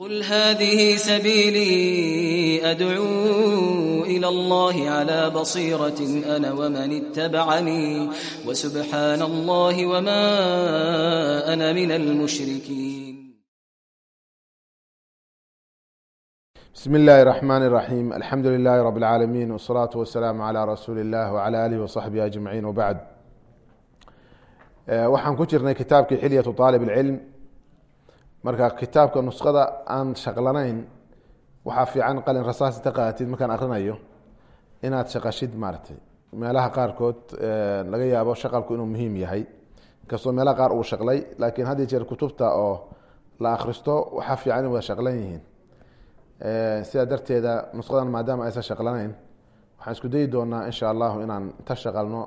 قل هذه سبيلي أدعو إلى الله على بصيرة أنا ومن اتبعني وسبحان الله وما أنا من المشركين بسم الله الرحمن الرحيم الحمد لله رب العالمين والصلاة والسلام على رسول الله وعلى آله وصحبه أجمعين وبعد waxaan ku jirnay kitaabkii xilyaةu طaalib الcilm marka kitaabka nusqada aan shaqlanayn waxaa fiican qalin rasaas inta qaadatid markaan akrinayo inaad shaqashid maaratay meelaha qaarkood laga yaabo shaqalku inuu muhiim yahay. Inkastoo meelaha qaar uu shaqlay laakiin had jeer kutubta oo la akristo waxaa fiican in wada shaqlan yihiin. Sidaa darteeda nusqadan maadaama aysan shaqlanayn waxaan isku dayi doonaa insha allahu inaan inta shaqalno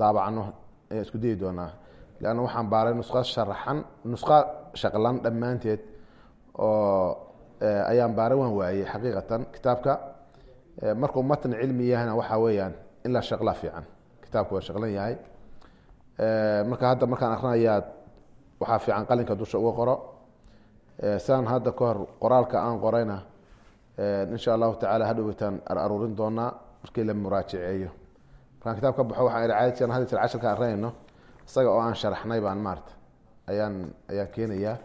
daabacno ayaan isku dayi doonaa. Lanna waxaan baaray nusqa sharaxan nusqa shaqlan dhammaanteed oo ayaan baaray waan waayey xaqiiqatan kitaabka. Markuu matn cilmi waxaa weeyaan in la shaqla fiican. Kitaabku waa shaqlan yahay. Marka hadda markaan akrinayaa waxaa fiican qalinka dusha uga qoro. Sidaan hadda ka hor qoraalka aan qorayna insha allahu tacala hadhoweytaan aruurin doonaa markii la muraajaceeyo markaan kitaab baxo waxaan caadsan had jir casharka akrinayno isaga oo aan sharaxnay baan maarata ayaan ayaan keenayaa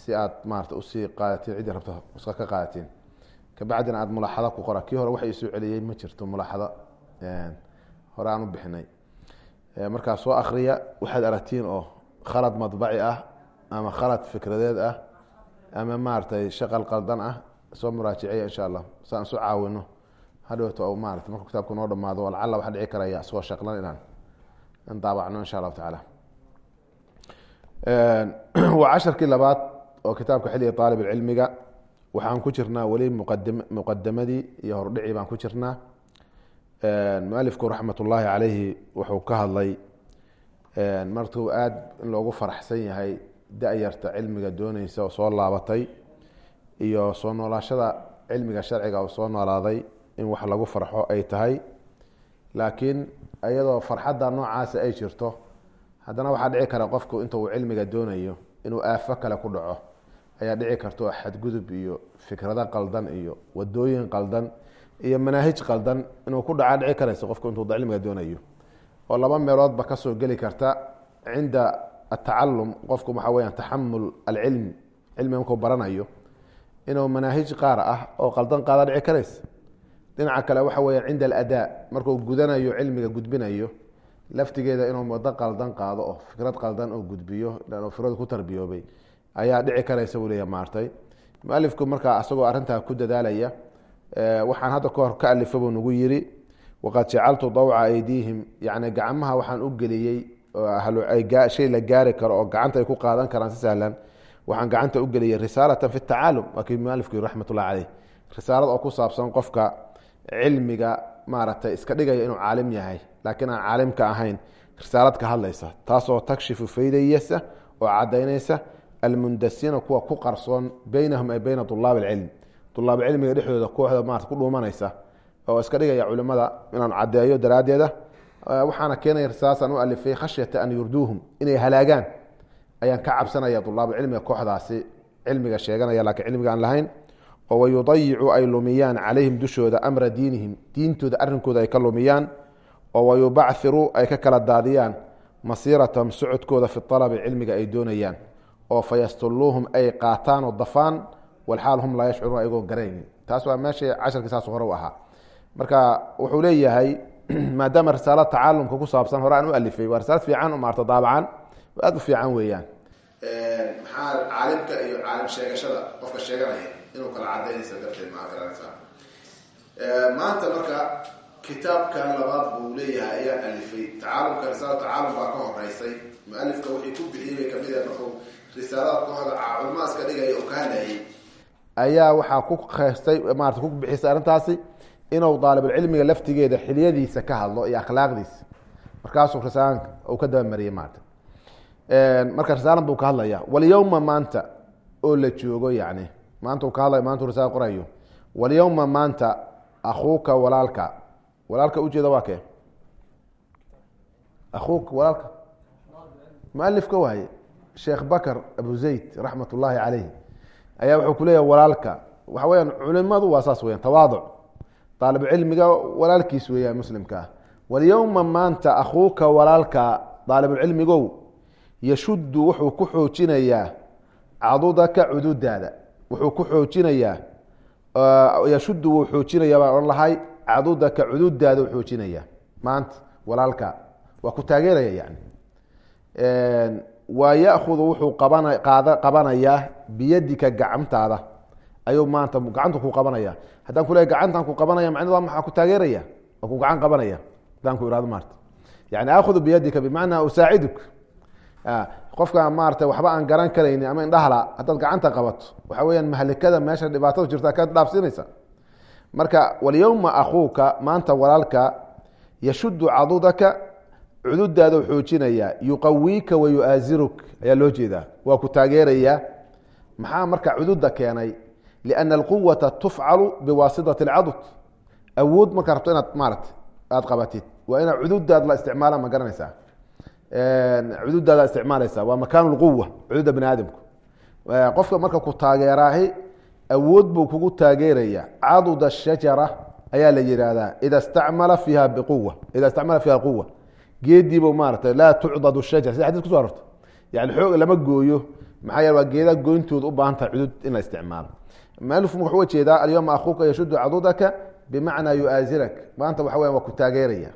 si aad maarata u sii qaadatiin ciddii rabto uska ka qaadatiin kabacdina aad mulaaxado ku qora. Kii hore waxa isoo celiyey ma jirto mulaaxado hore aan u bixinay. Markaa soo akriya waxaad aragtiin oo khalad madbaci ah ama khalad fikradeed ah ama maaratay shaqal qaldan ah soo muraajaceeya insha allah. Si aan isu caawino. Hadhowto maarata markuu kitaabku noo dhamaado lacalla waxaa dhici karaya isagoo shaqlan inaan daabacno insha allahu tacaala waa casharkii labaad oo kitaabka xilliga aalib cilmiga waxaan ku jirnaa weli muqadamadii iyo hordhicii baan ku jirnaa. Mualifku raxmat ullaahi caleyhi wuxuu ka hadlay markuu aad in loogu faraxsan yahay da-yarta cilmiga dooneysa oo soo laabatay iyo soo noolaashada cilmiga sharciga oo soo noolaaday in wax lagu farxo ay tahay. Laakiin iyadoo farxadda noocaasi ay jirto haddana waxaa dhici kara qofku inta uu cilmiga doonayo inuu aafo kale ku dhaco ayaa dhici karto xadgudub iyo fikrado qaldan iyo wadooyin qaldan iyo manaahij qaldan inuu ku dhaca. Dhici karayso qofku intuu cilmiga doonayo oo laba meeloodba ka soo geli karta cinda atacalum qofku waxaa weyaan taxamul alcilm cilmiga markuu baranayo inuu manaahij qaar ah oo qaldan qaada dhici karaysa. Dhinaca kale waxa weya cinda aladaa markuu gudanayo cilmiga gudbinayo laftigeeda inuu wado qaldan qaado oo fikrad qaldan oo gudbiyo fikradu ku tarbiyoobay ayaa dhici karaysa buu leeya maartay. Mualifku markaa asagoo arrintaa ku dadaalaya waxaan hadda kahor ka alifa buu nagu yiri waqad jacaltu dawca aydiihim yani gacmaha waxaan u geliyey shay la gaari karo oo gacanta ay ku qaadan karaan si sahlan waxaan gacanta u geliyey risaalatan fi tacaalum waa kii mualifku yiri raxmat caleyh risaalad oo ku saabsan qofka cilmiga maaragtay iska dhigaya inuu caalim yahay laakiin aan caalimka ahayn risaalad ka hadlaysa taasoo takshifu faydayasa oo cadaynaysa almundasina kuwa ku qarsoon beynahum ay beyna ulaab alcilm ulaab cilmiga dhexdooda kooxda maarata ku dhuumanaysa oo iska dhigaya culimada inaan cadeeyo daraaddeeda waxaana keenaya risaalasaan u alifay khashyata an yurduuhum inay halaagaan. Ayaan ka cabsanaya ulaabulcilmiga kooxdaasi cilmiga sheeganaya lakiin cilmiga aan lahayn oo wayudayicu ay lumiyaan calayhim dushooda amra diinihim diintooda arrinkooda ay ka lumiyaan oo wayubaciruu ay ka kala daadiyaan masiiratahum socodkooda fi alabi cilmiga ay doonayaan oo fayastulluuhum ay qaataan oo dafaan walxaal hum laa yashcuruun ayagoo garaynin. Taas waa meesha casharkii saas hore u ahaa. Marka wuxuu leeyahay maadaama risaalo tacaalumka ku saabsan hore aan u alifay waa risaalo fiican maarta daabacan aada u fiican weeyaan. Maxaa caalimka iyo caalim sheegashada qofka sheeganaya inuu kala cadaynaysa darteed maa garanaysaa maanta marka kitaabkan labaad buu leeyahay ayaan alifay. Tacaalumka risaala tacaalum baa ka horeysay mualifka wixii ku bixiyey ka mid ah markuu culama iska dhigaya oo ka hadlayay. Ayaa waxaa ku heystay maarata ku bixisay arrintaasi inuu daalibulcilmiga laftigeeda xiliyadiisa ka hadlo iyo akhlaaqdiisa. Markaasuu risaalan uu ka dabamariyey maarata marka risaalan buu ka hadlaya walyowma maanta oo la joogo yani maanta ka hadlay maanta risaala qorayo. Walyowma maanta akuuka walaalka. Walaalka ujeeda waa kee? Akuuka walaalka. Mualifka waaye sheekh bakr abu zayd raxmat ullaahi caleyh ayaa wuxuu kuleeyahay walaalka. Waxa weyaan culimadu waa saas weyan tawaaduc. Aalib cilmiga walaalkiis weeyaan muslimka. Walyowma maanta akhuuka walaalka aalibulcilmigow yashuddu wuxuu ku xoojinayaa cadudaka cududaada wuxuu ku xoojinayaa yashuddu wuu xoojinaya baan odhan cadudaka cududaada u xoojinaya maanta walaalka waa ku taageeraya yani wa yaahudu wuxuu qabanayaa biyadika gacantaada ayuu maanta gacanta ku qabanaya haddaan ku leey gacantan ku qabanaya macned waa maxaa ku taageeraya? Waa ku gacan qabanaya haddaan ku ihahdo maarta. Yani aakhudu biyadika bimacnaa usaaciduk qofka maarata waxba aan garan karayni ama indhahala haddaad gacanta qabato waxa weyaan mahlikada meesha dhibaatada jirta ka dhaafsinaysa. Marka walyowma akuuka maanta walaalka yashuddu cadudaka cududaada u xoojinaya yuqawiika wa yuaaziruk ayaa loo jeedaa waa ku taageeraya. Maxaa marka cududa keenay? Liana alquwata tufcalu biwaasitati alcadud. Awood markaa rabto inaad maarata aada qabatid. Waa inaa cududaad la isticmaala ma garanaysaa cududaada isticmaalaysa. Waa makaan lquwa cududa bani aadamku. Qofka marka ku taageeraahi awood buu kugu taageeraya. Cadud ashajara ayaa la yihahdaa ida stacmala fiiha biquwa ida istacmala fiiha quwa geediibu maarata laa tucdad shajar sida xadis kuso arorto yani xoog lama gooyo. Maxaa yeele waa geeda goyntooda u baahan tahay cudud in la isticmaalo. Mualifku wuxuu u jeedaa alyowma akuuka yashuddu cadudaka bimacnaa yuaazirak maanta waxa weyan waa ku taageeraya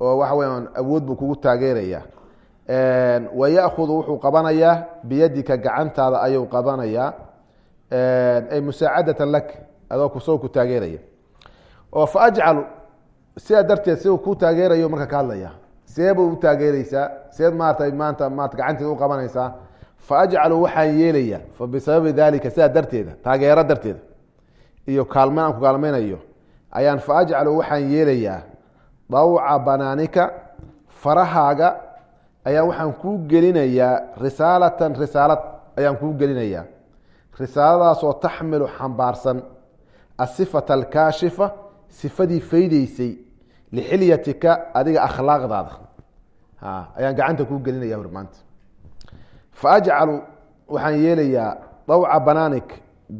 oo waxa weyaan awood buu kugu taageeraya wa yaahudu wuxuu qabanayaa biyadika gacantaada ayuu qabanayaa. Ay musaacadatan lak adoo ku soo ku taageeraya. Oo fa sidaa darteed si ku taageerayo marka ka hadlaya. See buu u taageereysaa seed maarata maanta maarata gacanteeda u qabanaysaa. Fa waxaan yeelaya fa bisababi dalika sidaa darteeda taageero darteeda. Iyo kaalmeyn aan ku kaalmeynayo ayaan fa waxaan yeelayaa dawca banaanika farahaaga ayaa waxaan kuu gelinayaa risaalatan risaalad ayaan kuu gelinayaa. Risaaladaasoo taxmilu xambaarsan asifata alkaashifa sifadii faydeysay lixilyatika adiga akhlaaqdaada. Ayaan gacanta kuu gelinaya hor maanta. Fa ajcalu waxaan yeelayaa dawca banaanik.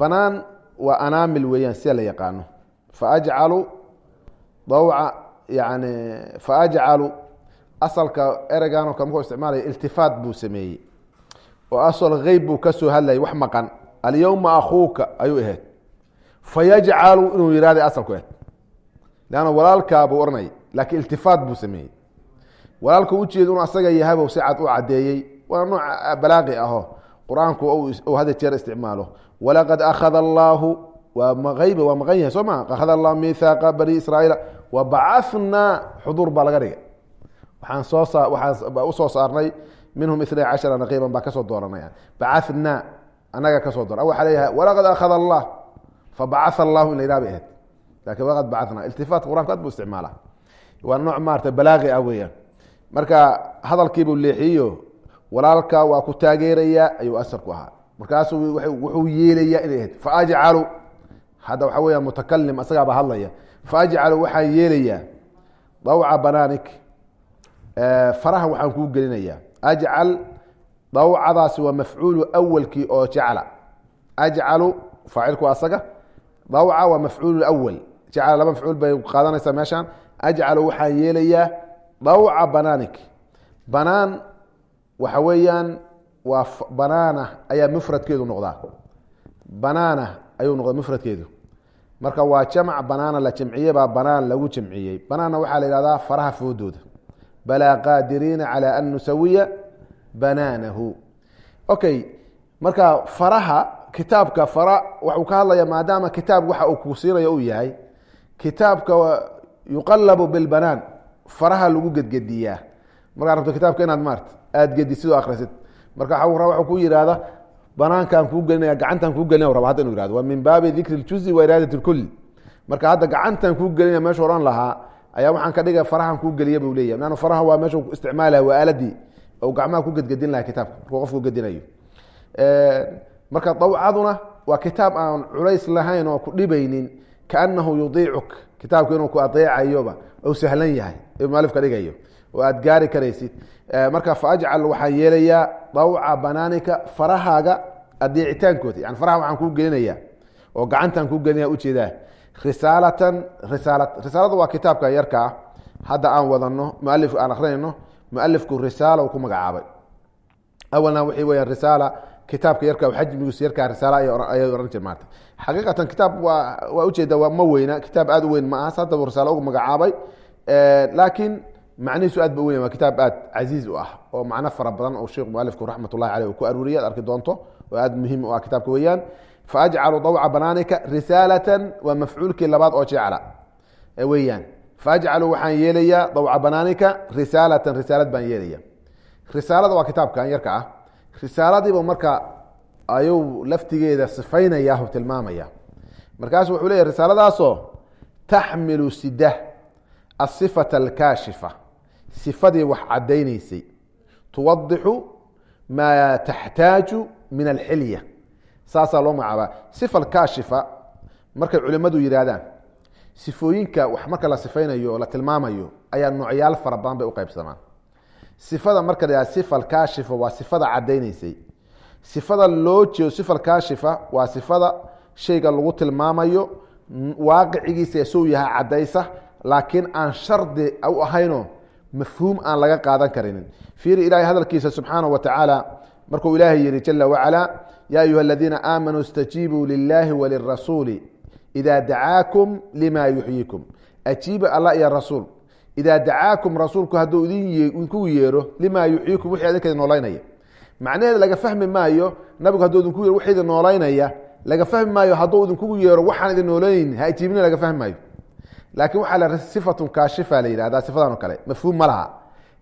Banaan waa anaamil weeyaan sida la yaqaano. Fa ajcalu dawca yani fa ajcalu asalka ereygan oo kale markuu isticmaalaya iltifaat buu sameeyey. oo asal geyb buu ka soo hadlayay wax maqan. Alyowma akuuka ayuu ahayd. Fayajcalu inuu yihahday asalku ahed leanna walaalkaa buu ohanay laakiin iltifaat buu sameeyey. Walaalka ujeeda inu asaga yahaybu si cad u cadeeyey waa nooc balaaqi aho. Qur'aanku u hada jeer isticmaalo. Walaqad akhada allaahu waa ayb waa maqan yahay soo ma akhada allahu mithaaqa bani israaiil wabacathnaa xuduur baa laga dhigay waxaan soo sa waxaan u soo saarnay minhum itnay cashara naqiiban baa ka soo dooranay bacathnaa anaga ka soo doora waxaa leeyahay walaqad akhada allah fabacatha allahu in la yidhah bay ahayd laakiin walaqad bacathnaa. Iltifaatka qur'anku aad buu isticmaala waa nooc maarata balaaqi ah weeyaan. Marka hadalkiibuu leexiyo walaalka waa ku taageeraya ayuu asarku ahaa. Markaasuu wuxuu yeelayaa inay ahayd faajcalu hadda waxaa weya mutakalim asagaabaa hadlaya. Faajcalu waxaan yeelayaa dawca banaanik faraha waxaan kuu gelinayaa. Ajcal dawcadaasi waa mafcuulu awalkii oo jecla ajcalu faacilku asaga. Dawca waa mafcuul awal. Jecla laba mafcuul bay qaadanaysaa meeshaan. Ajcalu waxaan yeelayaa dawca banaanik. Banaan waxa weeyaan waa banaana ayaa mufradkeedu noqdaa. Banaana ayuu noqda mufradkeedu. Marka waa jamc banaana la jamciye baa banaan lagu jamciyey. Banaanna waxaa la yihahdaa faraha foodooda balaa qaadiriina calى an nusawiya banaanahu. Okay marka faraha kitaabka fara waxuu ka hadlaya maadaama kitaab waxa uu ku uu yahay kitaabka yuqalabu bilbanaan faraha lagu gedgediyaa. Markaa rabto kitaabka inaad maarta aada gedisid oo akrisid marka waxuu ku yihahda banaankaan kuu gelinaya gacantaan kuu gelinaya raba hadda inu yihahdo waa min baabi dikri ljuzi wa iraadat lkul marka hadda gacantaan kuu gelinaya meeshu odhan lahaa ayaa waxaan ka dhiga farahan kuu geliya buu leeyahy lanna faraha waa meeshu isticmaalaha waa aaladii. Ou gacmaha ku gedgedin laha kitaabka. Markuu qofku gedinayo. Marka dawcaduna waa kitaab aan culays lahayn oo ku dhibaynin kaanahu yudiicuk. Kitaabku inuu ku adeecayoba ou sahlan yahay. Mualifka dhigayo. Oo aad gaari karaysid. Marka faajcal waxaan yeelayaa dawca banaanika farahaaga adeecitaankooda. Yani faraha waxaan kuu gelinaya oo gacantaan kuu gelinaya u jeedaa risaalatan risaala risaalada waa kitaabka yarka ah. Hadda aan wadano mualif aan akrinayno mualifku risaala ku magacaabay. Awalna waxay weyaan risaala kitaabka yarka xajmigiisu yarkaa risaala ayay ohan jir maarta. Xaqiiqatan kitaab waa waa ujeeda waa ma weyna kitaab aad u weyn ma aha hadda buu risaalo ugu magacaabay. Laakiin macnihiisu aad ba u weyn waa kitaab aad casiiz u ah oo macno fara badan oo sheekh mualifku raxmat ullahi caleyh uu ku aruuriyay ad arki doonto oo aad muhiim u ah kitaabka weeyaan faajcalu dawca banaanika risaalatan waa mafcuulkii labaad oo jecla weeyaan faajcalu waxaan yeelayaa dawca banaanika risaalatan risaalad baan yeelaya risaalada waa kitaabkan yarka ah risaaladiiba marka ayuu laftigeeda sifaynaya o tilmaamaya markaasu wuxuu leeyahy risaaladaasoo taxmilu sida asifata alkaashifa sifadii wax caddaynaysay tuwadixu maa taxtaaju min alxilya saasaa loo magacaabaa. Sifa alkaashifa markay culimmadu yidhaahdaan sifooyinka wax marka la sifaynayo oo la tilmaamayo ayaa noocyaal fara badan bay uqeybsamaan sifada marka la sifa alkaashifa waa sifada caddaynaysay sifada loo jeedo sifa alkaashifa waa sifada shayga lagu tilmaamayo waaqicigiisa isuu yahay caddaysa laakiin aan shardi u ahayno mafhuum aan laga qaadan karinin. Fiiri ilahay hadalkiisa subxaanaه wa tacaala markuu ilaahay yihi jala wacalaa ya ayuha aladiina aamanuu اstajiibuu lilahi walirasuuli ida dacaakum lima yuxyikum ajiiba allah iyo rasuul. Idaa dacaakum rasuulku hadduu idinku yeero limaa yuxyiikum wixii idinka noolaynaya. Macnaheeda laga fahmi maayo nabigu hadduu idinku yeero wixii idin noolaynaya laga fahmi maayo hadduu idinkugu yeero waxaan idin noolaynin ha ajiibina laga fahmi maayo. Laakiin waxaa la sifatun kaashifa la yidhahdaa sifadan oo kale mafhuum ma laha.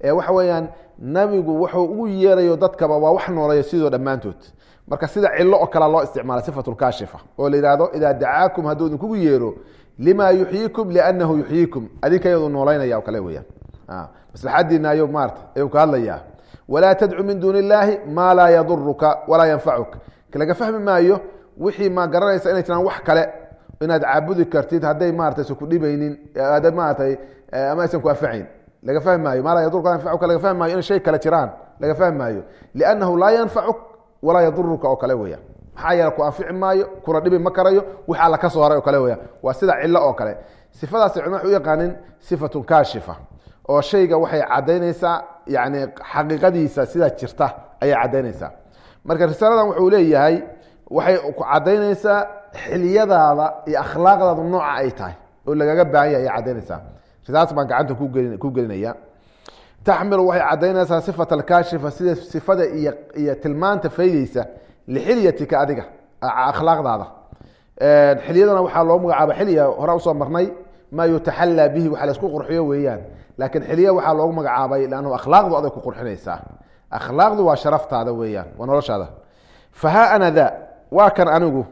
Ee waxa weeyaan nabigu wuxuu ugu yeerayo dadkaba waa wax noolaya sidoo dhammaantood. Marka sida cilo oo kale loo isticmaala sifatulkaashifa oo la yihahdo idaa dacaakum hadduu idinkugu yeero lima yuxyiikum lianahu yuxyiikum adinka yadu noolaynaya o kale weyaan maslaxadiina ayo maarata ayuu ka hadlayaa. Walaa tadcu min duuni illaahi maa laa yaduruka walaa yanfacuk. Laga fahmi maayo wixii ma garanaysa inay jiraan wax kale inaad caabudi kartid hadday maarata isan ku dhibaynin ada maaratay ama aysan ku anfacayn laga fahmi maayo maa laa yadurka walaa yanfacuka laga fahmi maayo inay shay kale jiraan laga fahmi maayo. Liannahu laa yanfacuk walaa yaduruka oo kale weyaan maxaa yeele ku anfici maayo kuna dhibi ma karayo wix alla ka soo haray oo kale weyaan waa sida cilo oo kale. Sifadaas culima waxay u yaqaanin sifatun kaashifa oo shayga waxay caddaynaysaa yani xaqiiqadiisa sida jirta ayay caddaynaysaa. Marka risaaladan wuxuu leeyahay waxay caddaynaysaa xiliyadaada iyo akhlaaqdaada nooca ay tahay oo lagaga baahan yahay ayay caddaynaysaa risaaladas baan gacanta ku gelinaya. Taxmilu waxay caddaynaysaa sifat alkaashifa sida sifada iyo tilmaanta faydeysa lixilyatika adiga akhlaaqdaada. Xilyadana waxaa loo magacaaba xilya hore u soo marnay maa yutaxallaa bihi waxa la isku qurxiyo weeyaan. Laakiin xilya waxaa loogu magacaabay lannu akhlaaqdu aday ku qurxinaysaa. Akhlaaqdu waa sharaftaada weeyaan waa noloshaada. Fahaa ana da waa kan anigu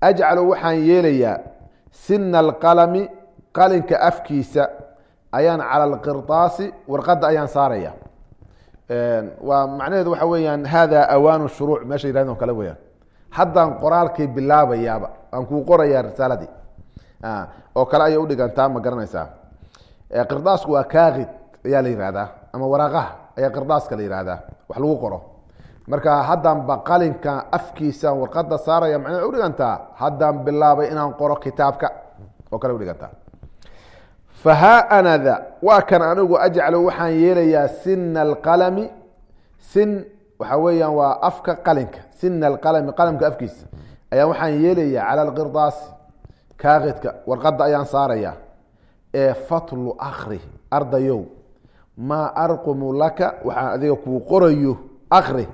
ajcalu waxaan yeelayaa sina alqalami qalinka afkiisa ayaan alqirdaasi warqadda ayaan saaraya. Waa macnaheedu waxa weeyaan hada awaanu shuruuc meesha yirahdeen o kale weyaan haddaan qoraalkii bilaabayaaba aan kuu qorayaa risaaladii oo kale ayay udhigantaa ma garanaysaa. Qirdaasku waa kaakid ayaa la yihahdaa ama waraaqaha ayaa qirdaaska la yihahdaa wax lagu qoro. Marka haddaanba qalinka afkiisaan warqada saaraya macnaa udhigantaa haddaan bilaabay inaan qoro kitaabka oo kale udhigantaa fahaa anada waa kan anigu ajcalu waxaan yeelayaa sina alqalami sin waxa weeyaan waa afka qalinka sina alqalami qalamka afkiisa. Ayaa waxaan yeelayaa cala alqirdaasi kaakidka warqadda ayaan saaraya ee fatlu akri ardayow. Maa arqumu laka waxaan adiga kuu qorayo akri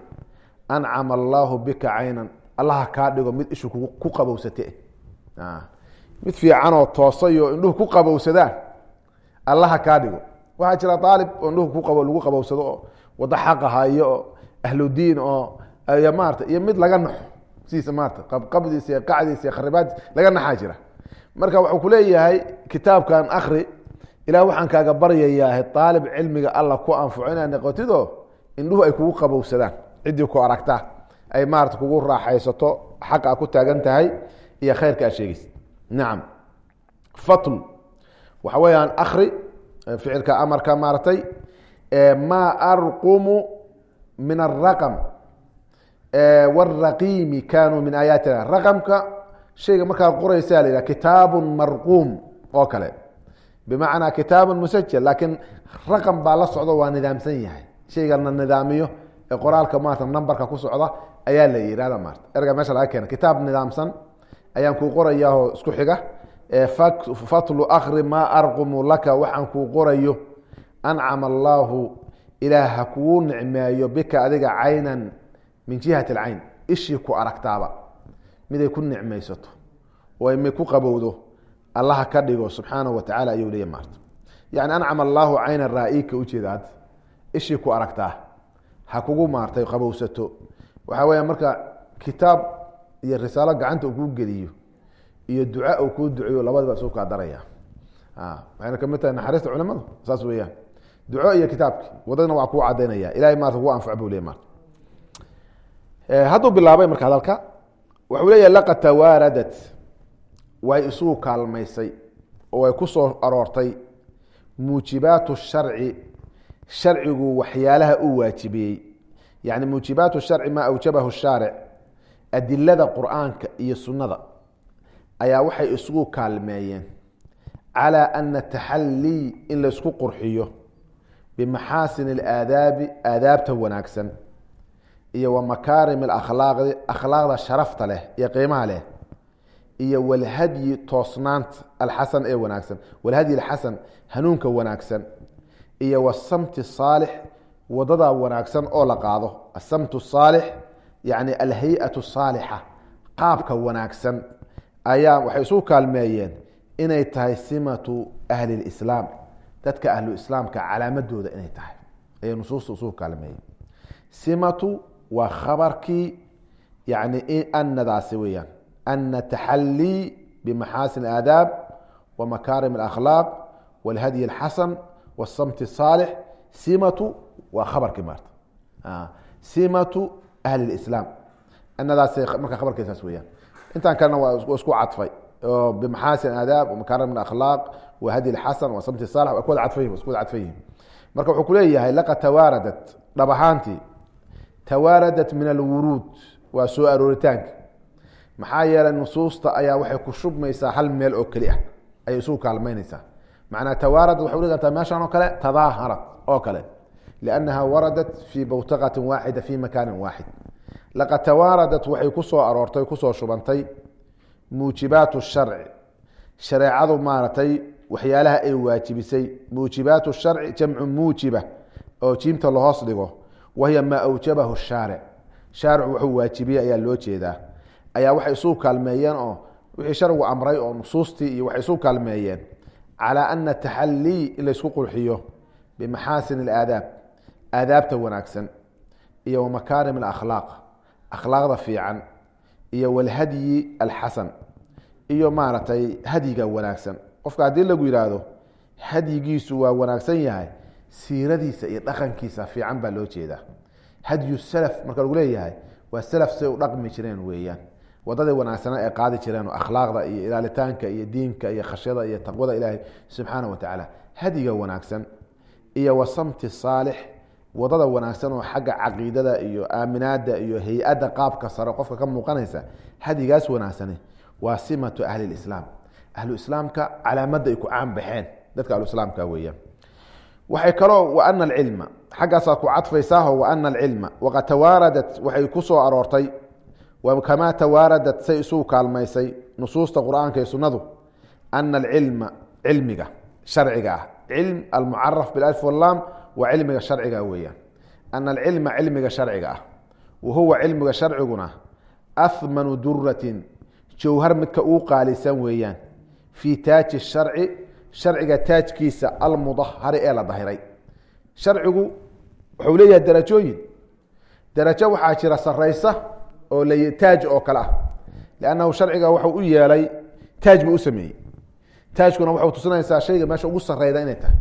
ancama allaahu bika caynan. Allaha kaa dhigo mid ishu ku qabowsate. Mid fiicanoo toosay oo indhuhu ku qabowsadaan allaha kaa dhigo. Waxaa jira aalib oo indhuhu ku lagu qabowsado oo wada xaqa hayo oo ahludiin oo maarata iyo mid laga naxo. Sidiisa maarata qabqabdiisa iyo qacdiisa iyo kharibaadiisa laga naxaa jira. Marka wuxuu kuleeyahay kitaabkan akri ilah waxaan kaaga baryayaa aalib cilmiga alla ku anfaco inaad noqotido indhuhu ay kugu qabowsadaan ciddii ku aragta ay maarata kugu raaxaysato xaqa ku taagan tahay iyo khayrka aad sheegeysa nacam fatl waxa weeyaan akri ficilka amarka maaratay maa arqumu min araqam wاraqiimi kanuu min aayaatina. Raqamka shayga markaa qoraysa la yihah kitaabu marquum oo kale. Bimacnaa kitaabu musajal laakiin raqam baa la socdo waa nidaamsan yahay. Shaygana nidaamiyo ee qoraalka maarata numberka ku socda ayaa la yihahda maarata erga meesha laga keena kitaab nidaamsan ayaan kuu qorayaoo isku xiga fatlu akri maa arqumu laka waxaan kuu qorayo ancama allaahu ilaah ha kugu nicmeeyo bika adiga caynan min jihati alcayn. Ishii ku aragtaaba miday ku nicmaysato oo ay ku qabowdo allaha ka dhigo subxaanahu wa tacala ayuu leeya maarta. Yani ancama allaahu caynan raa-ika ujeeda ishii ku aragtaa ha kugu maartay qabowsato. Waxaa weya marka kitaab iyo risaalo gacanta uu kuu geliyo iyo duca uu kuu duceeyo labadiba isu kaa daraya. Waxayna ka mid tahay naxariista culimadu saas weeyaan. Duco iyo kitaabki wadadna waa kuu cadaynaya ilahay maarta kugu anfac bu ley maarta. Hadduu bilaabay marka hadalka wuxuu leeyahy laqad tawaaradat way isugu kaalmaysay oo way ku aroortay. Muujibaatu sharci sharcigu waxyaalaha uu waajibiyey. Yani muujibaatu sharci maa awjabahu shaaric adilada qur'aanka iyo sunnada ayaa waxay isugu kaalmeeyeen calى ana taxallii in laysku qurxiyo bimaxaasin اlaadaabi aadaabta wanaagsan iyo wa makaarim اakhlaaqi akhlaaqda sharafta leh iyo qiimaha leh iyo walhadyi toosnaanta alxasan ee wanaagsan walhadyi alxasan hanuunka wanaagsan iyo wasamti saalix wadada wanaagsan oo la qaado asamt saalix yani alhay-atu saalixa qaabka wanaagsan ayaa waxay isu kaalmeeyeen inay tahay simatu ahli lislaam dadka ahlu islaamka calaamadooda inay tahay. Ayay nusuusta isu kaalmeeyeen. Simatu waa khabarkii yani anadaasi weyaan ana taxallii bimaxaasin aadaab wa makaarim alakhlaaq walhadyi alxasan wasamti saalix simatu waa khabarkii maarta. Simatu ahli lislaam anadaas marka khabarkiisaas weyaan intaan kalena waa isku cadfay. Oo bimaxaasin aadaab makaarim akhlaaq wahadyi xasan wasamti saalix waa ku wada cadfay isku wada cadfan yihiin marka wuxuu kuleeyahay laqad tawaaradat dhab ahaantii tawaaradat min alwuruud waa soo arooritaanka. Maxaa yeelay nusuusta ayaa waxay ku shubmaysaa hal meel oo keli ah. Ayay isugu kaalmeyneysaa macnaa tawaarad waxay udhigantaa meeshan oo kale tadaaharad oo kale. Liannaha waradat fii bawtaqatin waaxida fi makaanin waaxid laqad tawaaradat waxay ku aroortay ku soo shubantay muujibaatu sharci shareecadu maaragtay waxyaalaha ay waajibisay muujibaatu sharci jamcu muujiba oo jiimta lahoos dhigo wahiya maa awjabahu shaaric shaaricu wuxuu waajibiyey ayaa loo jeedaa ayaa waxay isu kaalmeeyeen oo wixii sharcigu amray oo nusuustii iyo waxay isu kaalmeeyeen calaa ana taxallii in laysku qurxiyo bimaxaasin alaadaab aadaabta wanaagsan iyo wa makaarim alakhlaaq akhlaaqda fiican iyo walhadyi alxasan iyo maaragtay hadyiga wanaagsan. Qofka haddii lagu yidhaahdo hadyigiisu waa wanaagsan yahay siiradiisa iyo dhaqankiisa fiican baa loo jeedaa. Hadyu salaf marka lagu leeyahay waa salaf say u dhaqmi jireen weeyaan. Wadadii wanaagsana ee qaadi jireen oo akhlaaqda iyo ilaalitaanka iyo diinka iyo khashyada iyo taqwada ilaahay subxaana wa tacaala hadyiga wanaagsan iyo wasamti saalix waddada wanaagsan oo xagga caqiidada iyo aaminaada iyo hay'adda qaabka sare qofka ka muuqanaysa hadyigaas wanaagsani waa simatu ahli lislaam ahlu islaamka calaamadda ay ku caan baxeen dadka ahluislaamka weeyaan. Waxay kaloo waana alcilma xaggaasaa ku cadfaysaaho waana alcilma waqad tawaaradat waxay ku soo aroortay kamaa tawaaradat say isu kaalmaysay nusuusta qur'aanka iyo sunnadu ana alcilma cilmiga sharciga ah. Cilm almucaraf bialf walaam waa cilmiga sharciga weeyaan. Ana alcilma cilmiga sharciga ah wa huwa cilmiga sharciguna ahmanu duratin jowhar midka uu qaalisan weeyaan. Fii taaji sharci sharciga taajkiisa almudahari ee la dahiray. Sharcigu wuxuu leeyahay darajooyin. Darajo waxaa jira saraysa oo taaj oo kale ah. Lannahu sharciga wuxuu u yeelay taaj buu u sameeyey. Taajkuna waxau tusinaysaa shayga meesha ugu sareyda inay tahay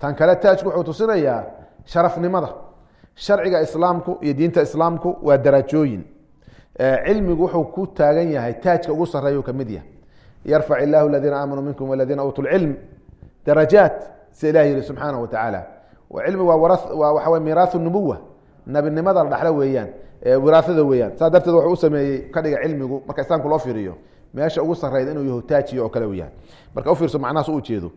tan kale taajku wuxuu tusinayaa sharafnimada. Sharciga islaamku iyo diinta islaamku waa darajooyin cilmigu wuxuu ku taagan yahay taajka ugu sareeyu ka mid yahay. Yarfac illahu aladiina aamanuu minkum waladiina uutuu lcilm darajaat sida ilah yihi subxaana wa tacaala. Cilmigu waa waa waxa miiraahu nubuwa nabinimada la dhaxlo weeyaan wiraasada weeyaan. Saas darteed wuxuu u sameeyey ka dhiga cilmigu. Marka islaamka loo fiiriyo meesha ugu sareyda inuu yaho taajiyo oo kale weyaan marka ufiirso macnahaas u ujeedo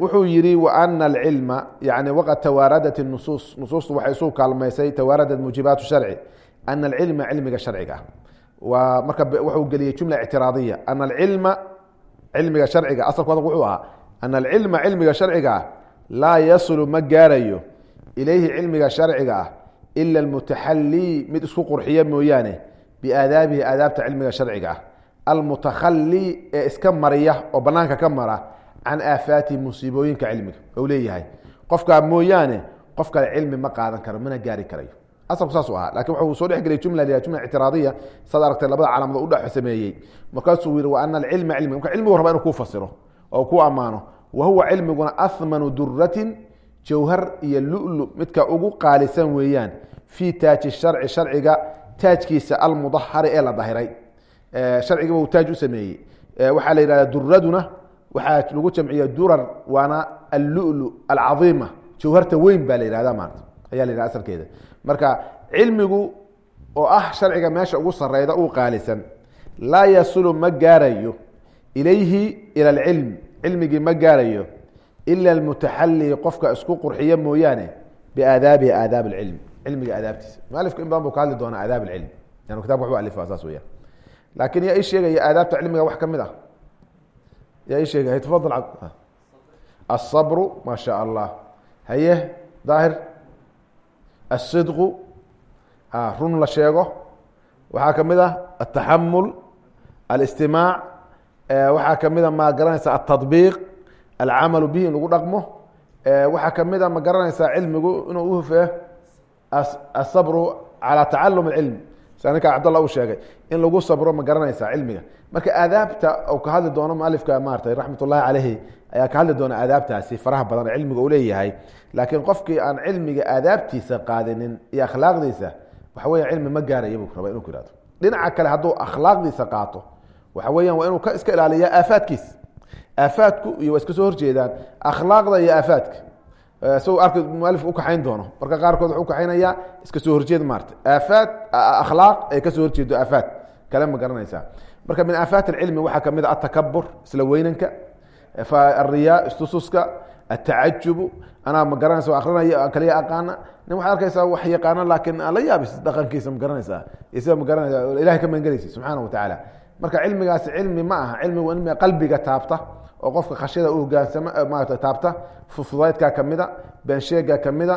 wuxuu yihi وأna الcilma yani waqad tawaaradat الnusuus nusuustu waxay isu kaalmaysay tawaaradat muujibaat sharci ana alcilma cilmiga sharciga ah waa marka wuxuu geliyey jumla ictiraadiya ana alcilma cilmiga sharciga asalkooda wuxuu ahaa ana alcilma cilmiga sharciga ah laa yaslu ma gaarayo ilayhi cilmiga sharciga ah ila almutaxalii mid isku qurxiya mooyaane biaadaabihi aadaabta cilmiga sharciga ah almutakhali ee iska mariya oo banaanka ka mara can aafaatihi musiibooyinka cilmiga ou leeyahay. Qofkaa mooyaane qof kale cilmi ma qaadan karo mana gaari karayo. Asalku saas u ahaa laakiin wuxuu soo dhex geliyay jumla la jumla ictiraadiya. Saad aragtay labada calaamadood u dhex sameeyey. Markaasuu yihi wa ana alcilma cilmi. Marka cilmigu raba inu kuu fasiro oo ku ammaano. Wa huwa cilmiguna ahmanu duratin jawhar iyo lulu midka ugu qaalisan weeyaan fii taaji sharci sharciga taajkiisa almudahari ee la dahiray. Sharcigiba uu taaj u sameeyey. Waxaa la yihahda duraduna waxaa lagu jamciya durar waana allulu alcaiima jawharta weyn baa la maarata ayaa la yihahda asalkeeda. Marka cilmigu oo ah sharciga meesha ugu sareyda uu qaalisan laa yasulu ma gaarayo ilayhi ila alcilm cilmigii ma gaarayo ila almutaxali qofka isku qurxiya mooyaane biaadaabihi aadaab alcilm cilmiga aadaabtiisa. Mualifku in badan buu ka hadli doonaa aadaab alcilm yani kitabka waxu alifa saas weyaan laakiin yaa ii sheegaya aadaabta cilmiga wax ka mid ah yaa ii sheegay tafadal cabd asabru maa shaa allah haye daahir. Asidqu ah, run la sheego. Waxaa ka mid ah ataxamul alistimaac. Eh, waxaa ka mid a ma garanaysaa atadbiiq alcamalu bihi in lagu dhaqmo. Eh, waxaa ka mid a ma garanaysaa cilmigu inuu uhufee eh, asabru calaa tacalum اcilm sa ninka cabdالlah u sheegay in lagu sabro ma garanaysaa cilmiga. Marka aadaabta u ka hadli doono mualifka maratay raxmat ullahi caleyhi ayaa ka hadli doona aadaabtaasi faraha badan cilmiga uu leeyahay. Laakiin qofkii aan cilmiga aadaabtiisa qaadinin iyo akhlaaqdiisa waxa weya cilmi ma gaaraya buu raba inu ku ihahdo dhinaca kale hadduu akhlaaqdiisa qaato waxa weeyaan waa inuu ka iska ilaaliya aafaadkiisa aafaadku iyo waa iska soo horjeedaan akhlaaqda iyo aafaadka isagoo arki mualif ukaxayn doono. Marka qaarkood wuxuu ukaxaynayaa iska soo horjeed maarata aafaad akhlaaq ay ka soo horjeedo aafaad kale ma garanaysaa. Marka min aafaat alcilmi waxaa ka mid a atakabur isla weynanka ariyaa istususka atacajubu anaa ma garanaysa akrinaya kaliya aqaana. Nin waxaad arkaysaa wax yaqaana laakiin aan la yaabis dhaqankiisa ma garanaysaa. Isaga ma garanaysa ilahay ka magangelaysa subxaana wa tacaala marka cilmigaasi cilmi ma aha. Cilmigu cilmiga qalbiga taabta oo qofka khashyada u hogaansama maarata taabta fufudaydka kamida beensheega kamida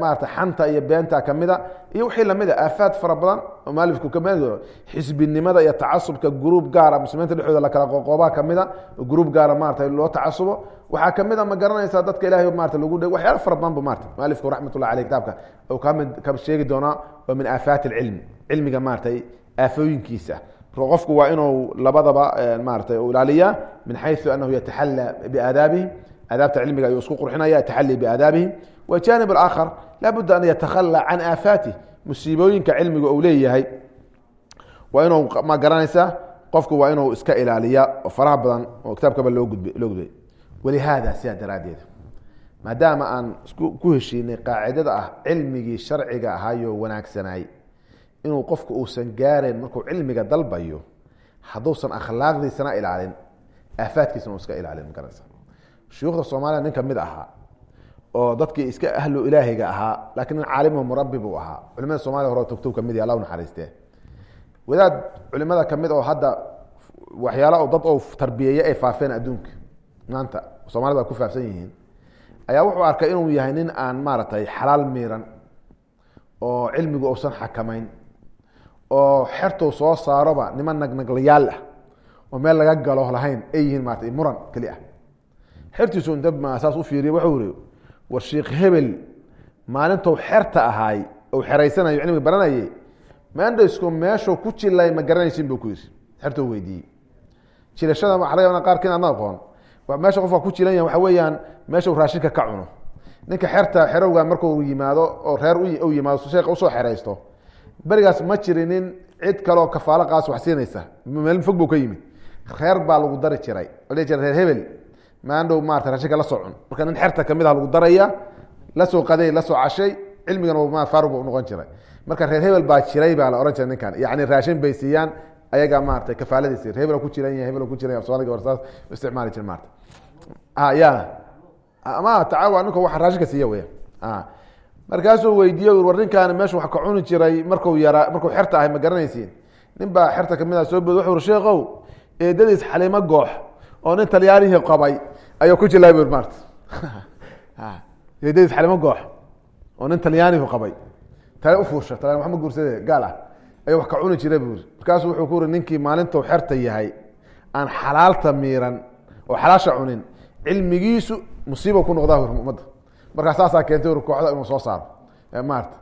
maarata xanta iyo beenta kamida iyo wixii lamida aafaad fara badan oo maalifku kama xisbinimada iyo tacasubka gruub gaara muslimiinta dhexdooda lakala qoqoobaa kamida gruub gaara maarata loo tacasubo waxaa kamida ma garanaysaa dadka ilahay maarata lagu dhe waxyaala fara badan bu maarata maalifku raxmatullah aleyh kitaabka ka mid ka sheegi doonaa waa min aafaat alcilm cilmiga maaratay aafooyinkiisa qofku waa inuu labadaba maarata ilaaliya min xayu anahu yataxala biaadaabihi aadaabta cilmiga ayuu isku qurxinaya taxali biaadaabihi wajanib aakhar laabudda an yatakhala can aafaatih musiibooyinka cilmiga uu leeyahay. Waa inuu ma garanaysaa qofku waa inuu iska ilaaliya oo faraha badan oo kitaabkaba loo gudb loo gudbay. Walihaada sidaa daraaddeed. Maadaama aan ku heshiinay qaacidada ah cilmigii sharciga ahaayo wanaagsanaay inuu qofku uusan gaarayn markuu cilmiga dalbayo hadduusan akhlaaqdiisana ilaalin aafaadkiisana u iska ilaalin magaraysa shuyuukhda soomaaliya nin ka mid ahaa oo dadkii iska ahlu ilaahiga ahaa lakiin nin caalimo murabi buu ahaa. Culimada soomaliya hore togtow ka mid alla naxariistee. Wadaad culimada ka mid oo hadda waxyaala dad oo tarbiyeeye ay faafeen adduunka maanta soomaalida ku faafsan yihiin ayaa wuxuu arkay inuu yahay nin aan maaragtay xalaal miiran oo cilmigu uusan xakamayn oo xertuu soo saaroba niman nagnaglayaal ah oo meel laga galo lahayn ay yihiin maarata muran keli ah. Xertiisu inta saas u fiiriya wuxuu iri war sheikh hebel maalintou xerta ahaay ou xeraysanayo cilmiga baranayay mandasku meeshuu ku jilay ma garanaysin buu ku yiri xertou weydiiyey. Jilashada waxa laga qaarkiin adna aqoon. Meesha qofka ku jilan yahay waxa weeyaan meesha uu raashinka ka cuno. Ninka xerta xerowga markuu yimaado oo reer u yimaado sheekh u soo xeraysto berigaas ma jirinin cid kaleoo kafaalo qaas wax siinaysa. Meel fog buu ka yimid. Reer baa lagu dari jiray. O jira reer hebel. Maandhow maarata raashinka la soo cun marka nin xerta ka mid ah lagu daraya la soo qaday la soo cashay cilmigana ma faaruq u noqon jiray. Marka reer hebel baa jiray baa la ohan jiray ninkan. Yani raashin bay siiyaan ayagaa maarata kafaaladiisi hebel ku jiran yahay hebel ku jiran soomaliga warsaas isticmaali jira maarata ya ma tacaawa ninka waxa raashinka siiya weya markaasuu weydiiye war ninkaan meesha wax ka cuni jiray marku yaraa markuu xerta ahay ma garanaysiin. Nin baa xerta ka mid a soo bood wuxu uri sheekow eedadiis xaliimo goox oo nin talyaanihii qabay ayuu ku jilaa bur maarta eedadiis xaliimo goox oo nin talyaanihu qabay. Tale ufuusha talyan waxma guursade gaal ah ayuu wax ka cuni jiray buu yiri markaasuu wuxuu ku uri ninkii maalintuu xerta yahay aan xalaalta miiran oo xalaasha cunin cilmigiisu musiiba ku noqdaa ummadda markaa saasaa keentay kooxda inuu soo saaro. Maarata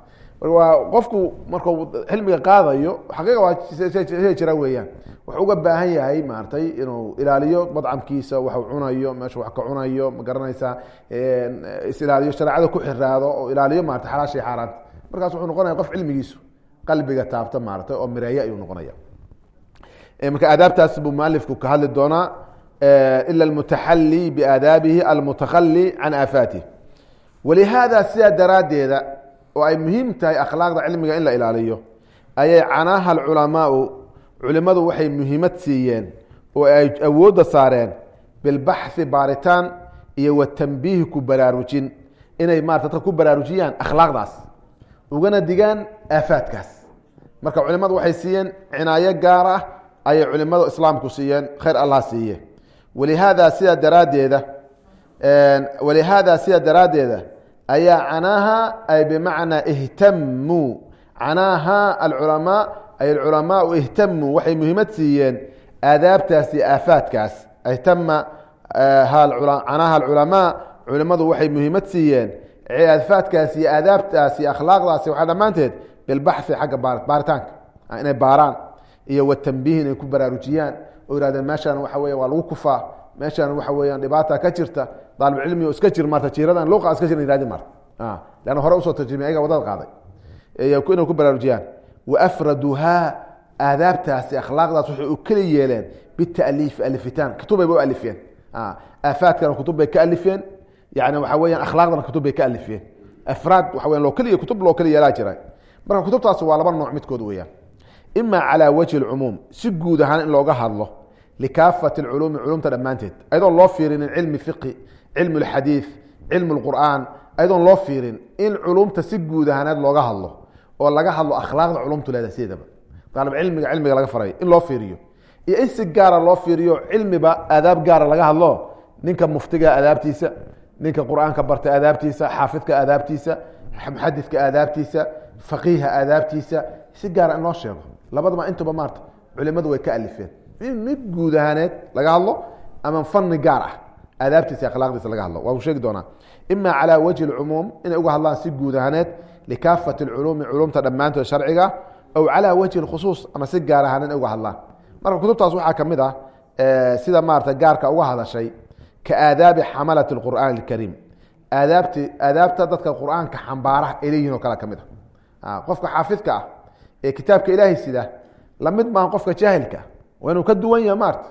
waa qofku markuu xilmiga qaadayo xaqiiqa waa jira weeyaan. Wuxuu uga baahan yahay maaratay inuu ilaaliyo madcamkiisa waxu cunayo meeshu wax ka cunayo ma garanaysaa isilaaliyo shareecada ku xiraado oo ilaaliyo maarata xalaashay xaaraanta. Markaas wuxuu noqonaya qof cilmigiisu qalbiga taabta maaratay oo mireeye ayuu noqonaya. Marka aadaabtaas buu mualifku ka hadli doonaa ila almutaxali biaadaabihi almutakali can aafaatih walihaada sidaa daraaddeeda oo ay muhiim tahay akhlaaqda cilmiga in la ilaaliyo ayay canaaha alculamaau culimadu waxay muhiimad siiyeen oo ay awoodda saareen bilbaxhi baaritaan iyo watambiihi ku baraarujin inay maarata dadka ku baraarujiyaan akhlaaqdaas ugana digaan aafaadkaas marka culimadu waxay siiyeen cinaayo gaar ah ayay culimadu islaamku siiyeen khayr allah siiye walihaada sidaa daraaddeeda walihaada sidaa daraaddeeda ayaa canaaha ay bimacnaa ihtamuu canaaha alculamaa ay alculamaau ihtamuu waxay muhiimad siiyeen aadaabtaas aafaadkaas. Ihtama canaaha alculamaa culimadu waxay muhiimad siiyeen aafaadkaas iyo aadaabtaas waxaa dhammaanteed bilbaxi xagga baaritaanka. Inay baaraan iyo watambiih inay ku baraarujiyaan. Oo ihahdeen meeshaan waxa weya waa lagu kufaa. Meeshaan waxa weeyaan dhibaata ka jirta daalibcilmi oo iska jir marta jiiradan luuqa iska jir yihahdi marta leanna hore u soo tarjimay ayaga waddada qaaday inay ku baraarujiyaan waafraduhaa aadaabtaasi akhlaaqdaas waxay u keli yeeleen bitaliif alifitaan kutubay ba u alifeen aafaadkana kutub bay ka alifeen yani waxa weyaan akhlaaqdana kutub bay ka alifeen afraad waxa weyan loo keliya kutub loo keli yeelaa jira marka kutubtaas waa laba nooc midkood weeyaan ima calaa wajhi lcumuum si guud ahaan in looga hadlo likaafat lculuumi culumta dhammaanteed ayadoon loo fiirinin cilmi fiqi cilmu lxadiid cilmu lqur'aan ayadoon loo fiirin in culumta si guud ahaaneed looga hadlo oo laga hadlo akhlaaqda culumtu leeda sideedaba daalib cilmiga cilmiga laga farayo in loo fiiriyo. Iyo in si gaara loo fiiriyo cilmiba aadaab gaara laga hadlo ninka muftiga aadaabtiisa ninka qur'aanka barta aadaabtiisa xaafidka aadaabtiisa muxadidka aadaabtiisa faqiiha aadaabtiisa si gaara in loo sheego. Labadaba intuba maarta culimadu way ka alifeen. In mid guud ahaaneed laga hadlo ama fani gaar ah aadaabtiisa akhlaaqdiisa laga hadlo. Waa sheegi doonaa ima calaa wajhi lcumuum inay uga hadlaan si guud ahaaneed likaafat lculuumi culumta dhammaantood sharciga aw calaa wajhi lkhusuus ama si gaar ahaaneed uga hadlaan. Marka kutubtaas waxaa ka mid ah sida maarata gaarka uga hadashay ka aadaabi xamalat qur'aan اkariim aadaabti aadaabta dadka qur'aanka xambaaraha ay leeyihiin oo kale ka mid ah. Qofka xaafidka ah ee kitaabka ilaahay sida la mid maan qofka jaahilka waa inuu ka duwan yahay maarta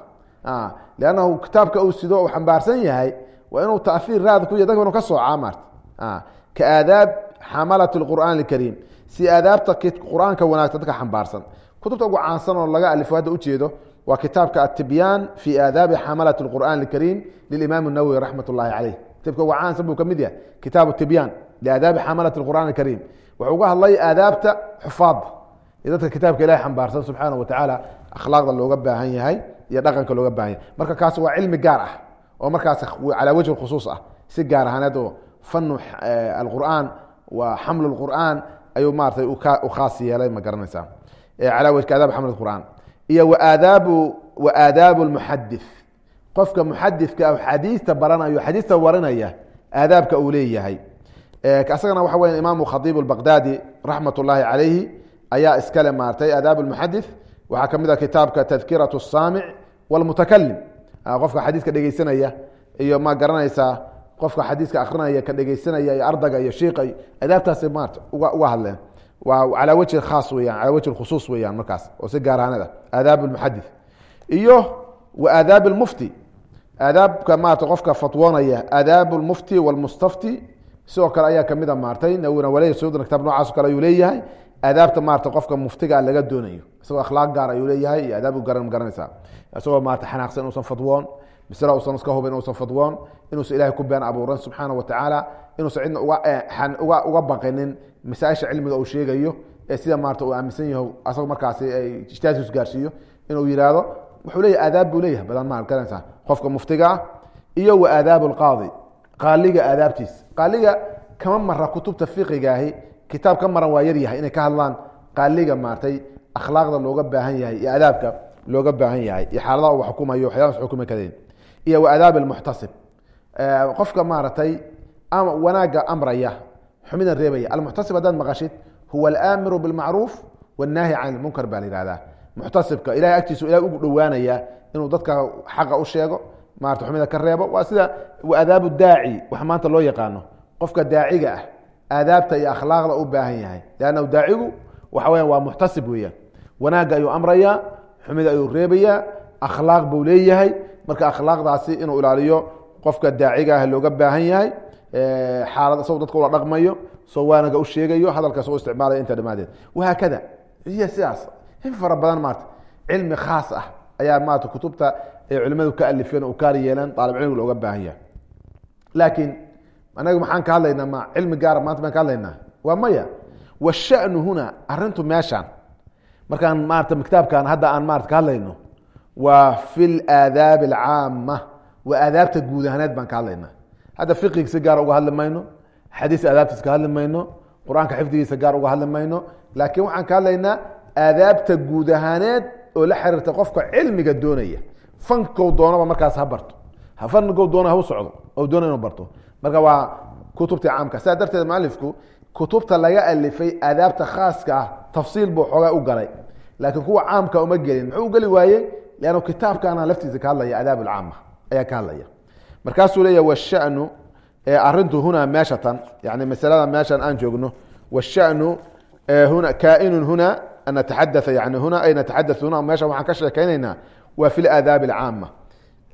lannahu kitaabka uu sido uu xambaarsan yahay waa inuu taiir raad ku ya dadka inu ka soocaa maarta ka aadaab xamalat qur'aan اkariim si aadaabta qur'aanka wanaagsan dadka xambaarsan kutubta ugu caansan oo laga alifo hadda ujeedo waa kitaabka atibyaan fi aadaabi xamalat qur'an اkariim lilimaam الnawowi raxmat اllahi caleyh kitaabka ugu caansan buu kamid yahay kitaabu tibyaan liaadaabi xamalat qur'an اkariim wuxuu uga hadlay aadaabta xufaadda iyo dadka kitaabka ilahi xambaarsan subxaana wa tacaala akhlaaqda looga baahan yahay iyo dhaqanka looga baahan yahay. Marka kaas waa cilmi gaar ah oo markaas calaa wajhi khusuus ah. Si gaar ahaaneed oo fanu alqur'aan waa xamlu اlqur'aan ayuu maaratay u khaas yeelay ma garanaysaa. Calaa wajhi aadaab xaml qur'aan iyo waadaabu waaadaabu lmuxadith qofka muxadidka ah xadiista baranayo xadiista warinaya aadaabka uu leeyahay. Asagana waxa weya imaamu khadiib baqdaadi raxmat ullaahi calayhi ayaa iskale maartay aadaab lmuxadith waxaa kamid ah kitaabka tadkirat الsaamic wاlmutakalim qofka xadiiska dhegeysanaya iyo ma garanaysaa qofka xadiiska akrinaya ka dhegeysanaya iyo ardaga iyo shiiqa adaabtaas maarta uga hadleen waa calaa wajhi khaas weyaan calaa wajhi khusuus weyaan markaas oo si gaaraanada aadaab lmuxadith iyo wa aadaab lmufti aadaabka maarata qofka fatwoonaya aadaab lmufti wlmustafti sidoo kale ayaa kamid a maartay nawina waleya sudna kitaab noocaas o kale ayuu leeyahay aadaabta maarata qofka muftiga laga doonayo isagoo akhlaaq gaar ayuu leeyahay iyo aadaab garan garanaysaa. Isagoo maarata xanaaqsan inuusan fadwoon masle usan iska hubin inuusan fadwoon inuusan ilahay ku been abuuran subxaana wa tacaala inuusan cidna uga uga baqinin masaaisha cilmiga uu sheegayo ee sida maarata uu aaminsan yaho asagoo markaasi ay ijtihaadkiis gaarsiiyo inuu yihahdo wuxuu leeyahay aadaab buu leeyahay badan ma garanaysaa. Qofka muftiga ah iyo wa aadaab lqaadi qaaliga aadaabtiis qaaliga kama mara kutubta fiqigaahi kitaab ka maran waa yaryahay inay ka hadlaan qaaliga maartay akhlaaqda looga baahan yahay iyo adaabka looga baahan yahay iyo xaaladaha uu xukumayo waxyaalas xukumi kadeen iyo wa adaab almuxtasib qofka maaragtay wanaaga amraya xumidan reebaya almuxtasib haddaad maqashid huwa alaamiru bilmacruuf wannaahi can ilmunkar baa la yihahdaa muxtasibka ilahay agtiisu ilahay ugu dhowaanaya inuu dadka xaqa u sheego maarata xumida ka reebo waa sida adaabu daaci wax maanta loo yaqaano qofka daaciga ah aadaabta iyo akhlaaqda u baahan yahay. Lannahu daacigu waxa weya waa muxtasib weeyaan. Wanaagga ayuu amrayaa xumida ayuu reebayaa akhlaaq buu leeyahay. Marka akhlaaqdaasi inuu ilaaliyo qofka daaciga ah looga baahan yahay xaalad isagoo dadka ula dhaqmayo soo waanaga u sheegayo hadalkaas u isticmaalaya inta dhamaadeed wahaakada iyo sidaas in fara badan maarata cilmi khaas ah ayaa maarata kutubta ay culimadu ka alifeen u kaar yeeleen aalib cilmiga looga baahan yahay. Laakiin anaga maxaan ka hadlaynaa? Ma cilmi gaara maanta maan ka hadlaynaa. Waa maya. Washanu huna meeshaan. Markaan maarata kitaabkan hadda aan maarata ka hadlayno waa fi laadaabi alcaama waa aadaabta guud ahaaneed baan ka hadlaynaa. Hadda fiqiga si gaar uga hadli mayno xadiis aadaabtiis ka hadli mayno qur'aanka xifdigiisa gaar uga hadli mayno laakiin waxaan ka hadlaynaa aadaabta guud ahaaneed oo la xiriirta qofka cilmiga doonaya. Fankow doonaba markaas ha barto. Fankow doona ha u socdo oo doona inuu barto marka waa kutubtii caamka. Sidaa darteed mualifku kutubta laga alifay aadaabta khaaska ah tafsiil buu xoogaa u galay. Laakiin kuwa caamka uma gelin. Muxuu u geli waaye leannu kitaabkaana laftiisa ka hadlaya aadaab alcaama ayaa ka hadlaya. Markaasuu leeyahy washanu arintu huna meeshatan yani masalada meeshan aan joogno. Washanu huna kaainun huna an nataxadaa yani huna ay nataxada huna meeshan waxaan ka sheekaynaynaa waa fi laadaabi alcaama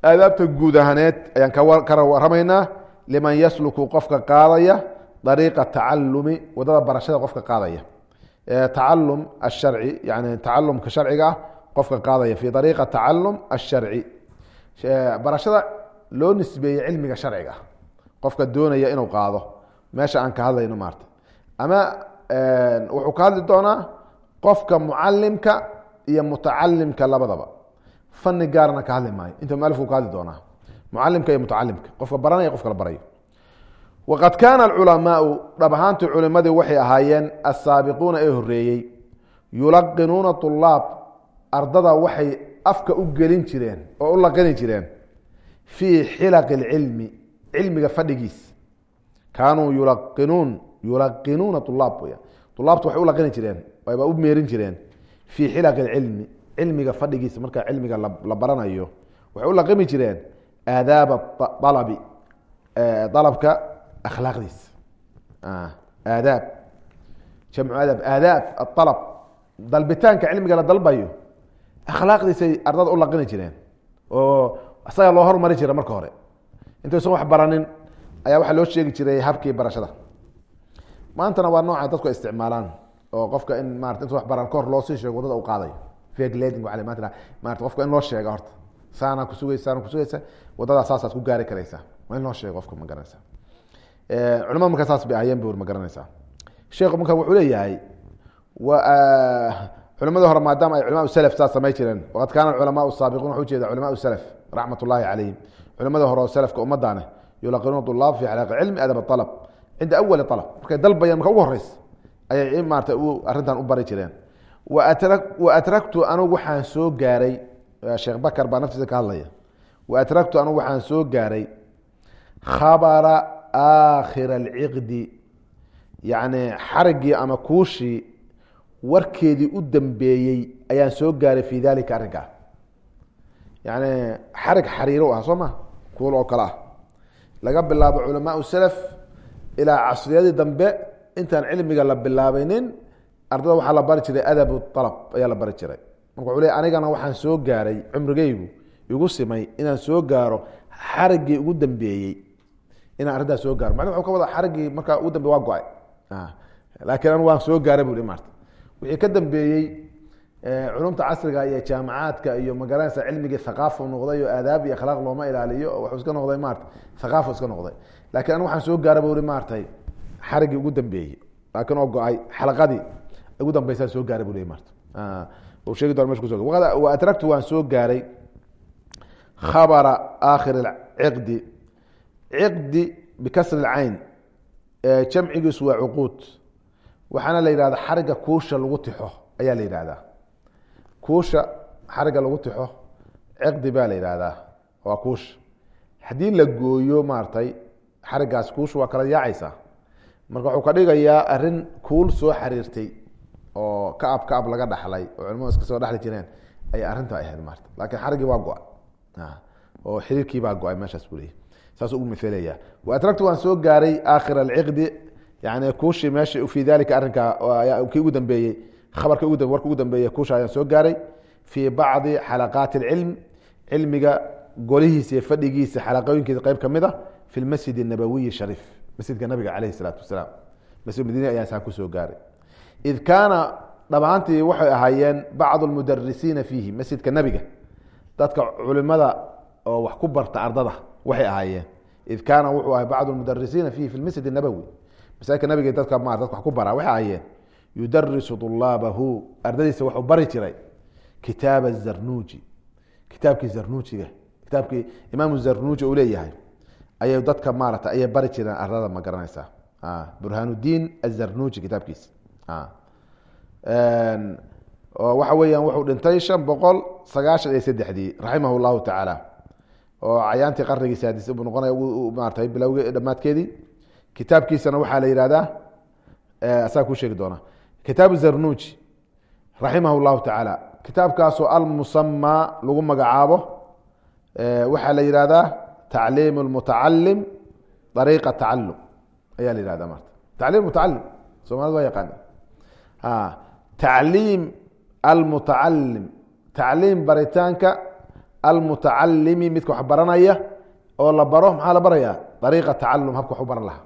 aadaabta guud ahaneed ayaan ka waramaynaa liman yasluku qofka qaadaya dariiqa tacalumi waddada barashada qofka qaadaya. Tacalum asharci yani tacalumka sharciga ah qofka qaadaya. Fi ariiqa tacalum asharci. Barashada loo nisbeeyey cilmiga sharciga. Qofka doonaya inuu qaado. Meesha aan ka hadlayno maarta. Ama wuxuu ka hadli doonaa qofka mucalimka iyo mutacalimka labadaba. Fani gaarna ka hadli maayo. Inta mualifku ka hadli doonaa mucalimka iyo mutacalimka qofka baranaya qofka la barayo waqad kaana alculamaau dhab ahaantii culimadii waxay ahaayeen asaabiquuna ee horeeyey yulaqinuuna ulaab ardada waxay afka u gelin jireen oo u laqini jireen fii xilaqi اlcilmi cilmiga fadhigiis kaanuu yulaqinuun yulaqinuuna ulaab w ulaabtu waxay u laqini jireen ayba u meerin jireen fii xilaqi اlcilmi cilmiga fadhigiisa marka cilmiga la baranayo waxay u laqimi jireen aadaab alabi dalabka akhlaaqdiisa. Aadaab. Jamcu adab aadaab aalab dalbitaanka cilmiga la dalbayo akhlaaqdiisay ardada u laqini jireen oo isaga loo hormari jira marka hore. Intaysan wax baranin ayaa waxaa loo sheegi jiray habkii barashada. Maantana waa nooca dadku ay isticmaalaan oo qofka in marata intu wax baran kahor loo sii sheego waddada u qaadayo. Fegleding maarata qofka in loo sheega horta saana kusugaysa waddadaa saasaad ku gaari karaysaa waa in loo sheego qofka ma garanaysa. Culamada markaa saas bay ahayeen bur ma garanaysaa sheekhu marka wuxuu leeyahay culamada hore maadaama ay culama salaf saas samay jireen waqad kaana culamaau saabiquun waxu ujeeda culama salaf raxmat ullahi calayhim. Culamada hore oo salafka ummadaane yulaqinuuna ulaab fi xalaaqi cilmi adab alab cinda awali alab markay dalbayaan marka ugu horeysa ayay maarata arrintan u bari jireen. Wa atragtu anugu waxaan soo gaaray sheekh bakar baa naftiisa ka hadlaya. Wa atragtu anugu waxaan soo gaaray khabara aakhira alciqdi yacni xarigii ama kuushii warkeedii u dambeeyey ayaan soo gaaray fi dalika arrinkaa. Yani xarig xariiro ah soo ma? Kuul oo kale ah. Laga bilaabo culamaau salaf ilaa casriyadii dambe intaan cilmiga la bilaabaynin ardada waxaa la bari jiray adab alab ayaa la bari jiray marka wuxuu anigana waxaan soo gaaray cumrigeygu igu simay inaan soo gaaro xarigii ugu dambeeyey inaan arrintaas soo gaaro. Macnuu wuxuu ka wada xarigii markaa ugu dambe waa go'ay. Laakiin anu waan soo gaaray bu hi maarta. Wixii ka dambeeyey culumta casriga iyo jaamacaadka iyo magaranaysa cilmigii thaqaafu noqday oo aadaab iyo akhlaaq looma ilaaliyo wuxuu iska noqday maarata thaqaafu iska noqday. Laakiin anu waxaan soo gaaray bu hi maaratay xarigii ugu dambeeyey laakiin oo go'ay xalaqadii ugu dambeysaa soo gaaray bu le maarta sheegi doona mesh kuso wa adragtu waan soo gaaray khabara aakhir ciqdi ciqdi bikasri اcayn jamcigiisu waa cuquud. Waxaana la yihahda xariga kuusha lagu tixo ayaa la yihahdaa kuusha xariga lagu tixo ciqdi baa la yihahdaa waa kuusha haddii la gooyo maaratay xarigaas kuusha waa kala yaacaysaa. Marka wuxuu ka dhigayaa arrin kuul soo xariirtay oo kaab kaab laga dhaxlay oo culimadu iska soo dhexli jireen ayay arintaa ahayd marta laakiin xarigii waa go'ay. Oo xiriirkii baa go'ay meeshaas buu leeyahy saas ugu maalaya wa adragtu waan soo gaaray aakhira alciqdi yani kuushii meesha fii dalika arrinkaa ki ugu dambeeyey khabarka warka ugu dambeeye kuusha ayaan soo gaaray fii bacdi xalaqaati alcilm. Cilmiga golihiisa iyo fadhigiisa xalaqooyinkiisa qeyb ka mid ah, a fi lmasjid nabawiyi shariif masjidka nabiga caleyh isalaatu wasalaam. Masjid madiine ayaan saan ku soo gaaray id kaana dhabaantii waxay ahaayeen bacdu lmudarisiina fiihi masjidka nebiga dadka culimada oo wax ku barta ardada waxay ahaayeen id kaana wuxuu ahay bacdu mudarisiina fiihi fi masjid nabowi masaajidka nabiga dadka ma dadka wax ku bara waxay ahaayeen yudarisu طulaabahu ardadiisa wuxuu bari jiray kitaaba zarnuuji kitaabkii zarnuujiga kitaabkii imaamu zarnuuji uu leeyahay ayay dadka maarata ayay bari jireen ardada ma garanaysaa burhaanuddiin azarnuuji kitaabkiisa waxa weeyaan wuxuu dhintay shan boqol sagaashan iyo saddexdii raximah llahu tacaala. Oo cayaantii qarnigii saadis buu noqonaya maarata bilowge dhammaadkeedii. Kitaabkiisana waxaa la yihahdaa asaa kuu sheegi doona. Kitaabu zarnuuji raximah llahu tacaala. Kitaabkaasoo almusamaa lagu magacaabo waxaa la yihahdaa tacliim lmutacalim ariiqa tacalum ayaa la yihahda marta tacliim mutacalim somalida waa yaqaana tacliim almutacalim tacliim baritaanka almutacalimi midka wax baranaya oo la baro maxaa la baraya ariiqa tacalum habka wax u baran lahaa.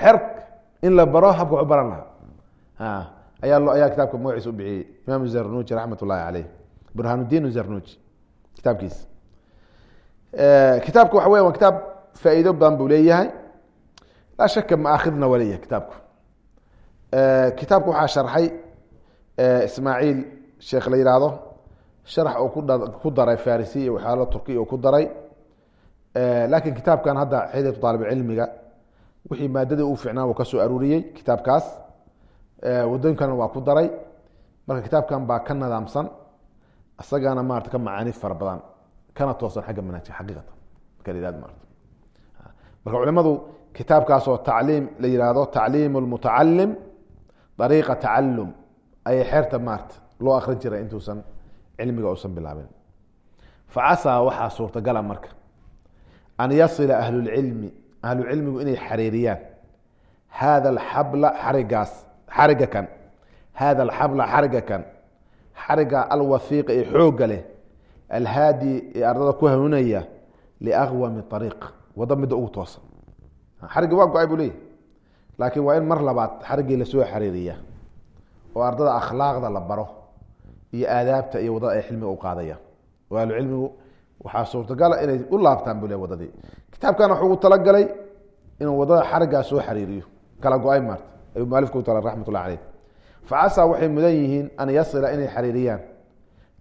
Xerk in la baro habka wax u baran lahaa. Ayaa lo ayaa kitaabka magaciisa u bixiyey. Imaam zarnuji raxmat ullahi caleyh burhaanuddiin zarnuji kitaabkiisa kitaabka waxa weya waa kitaab faa'iido badan buu leeyahay. Laa shaka maakhidna leeyahay kitaabku kitaabka waxaa sharxay ismaaciil sheekh la yihahdo sharax oo ku daray farisi iyo waxyaalo turkiya oo ku daray. Laakiin kitaabkan hadda xidatu aalibcilmiga wixii maadadii u ficnaa uu ka aruuriyey kitaabkaas wadooyinkana waa ku daray. Marka kitaabkan baa ka nadaamsan isagana maarata ka macaani fara badan kana toosan xagga manhajka xaqiiqatan. Marka la yihahdo maarata marka culimadu kitaabkaasoo tacliim la yihahdo tacliim lmutacalim ariiqa tacalum ayay xeerta maarta loo akrin jiray intuusan cilmiga usan bilaabin facasaa waxaa suurtagala marka an yasila ahlulcilmi ahlucilmigu inay xariiriyaan hada alxabla xarigaas xariga kan hada alxabla xariga kan xariga alwahiiqa ee xoogga leh alhaadi ee ardada ku hanuunaya liaqwami ariiq waddo midda ugu toosan xarigii waa go'ay buu leeyahy laakiin waa in mar labaad xariggii la soo xariiriya oo ardada akhlaaqda la baro iyo aadaabta iyo waddada ay xilmiga u qaadayaan oo ahlucilmigu waxaa suurtagala inay u laabtaan buu le wadadii. Kitaabkan wuxuu ugu talagalay inuu waddada xariggaa soo xariiriyo. Kala go'ay maarta. Ayuu mualifku utala raxmat ullah caleyh facasaa waxay mudan yihiin an yasila inay xariiriyaan.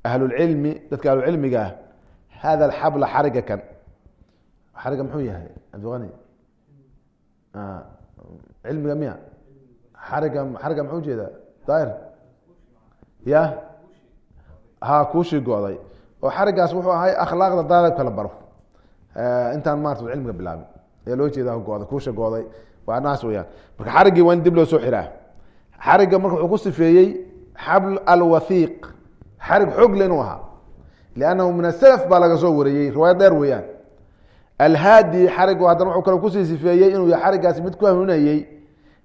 Ahlulcilmi dadka ahlucilmiga ah hada alxabla xariga kan. Xariga muxuu yahay? Cabdiqani cilmiga miya xariga xariga muxuu u jeedaa daahir. Ya? Ha kuushii go-day oo xarigaas wuxuu ahay akhlaaqda daalibka la baro. Intaan maarata cilmiga bilaabin. Ayaa loo jeeda go-day kuusha go-day waa naas weyaan marka xariggii waa in dib loo soo xiraa xarigga marka wuxuu ku sifeeyey xabl alwathiiq xarig xoog le inuu ahaa. Liannahu min asalaf baa laga soo wareeyey riwaayad dheer weeyaan alhaadi xarigu haddana wuxuu kale ku sii sifeeyey inuu yahay xarigaasi mid ku hanuunayey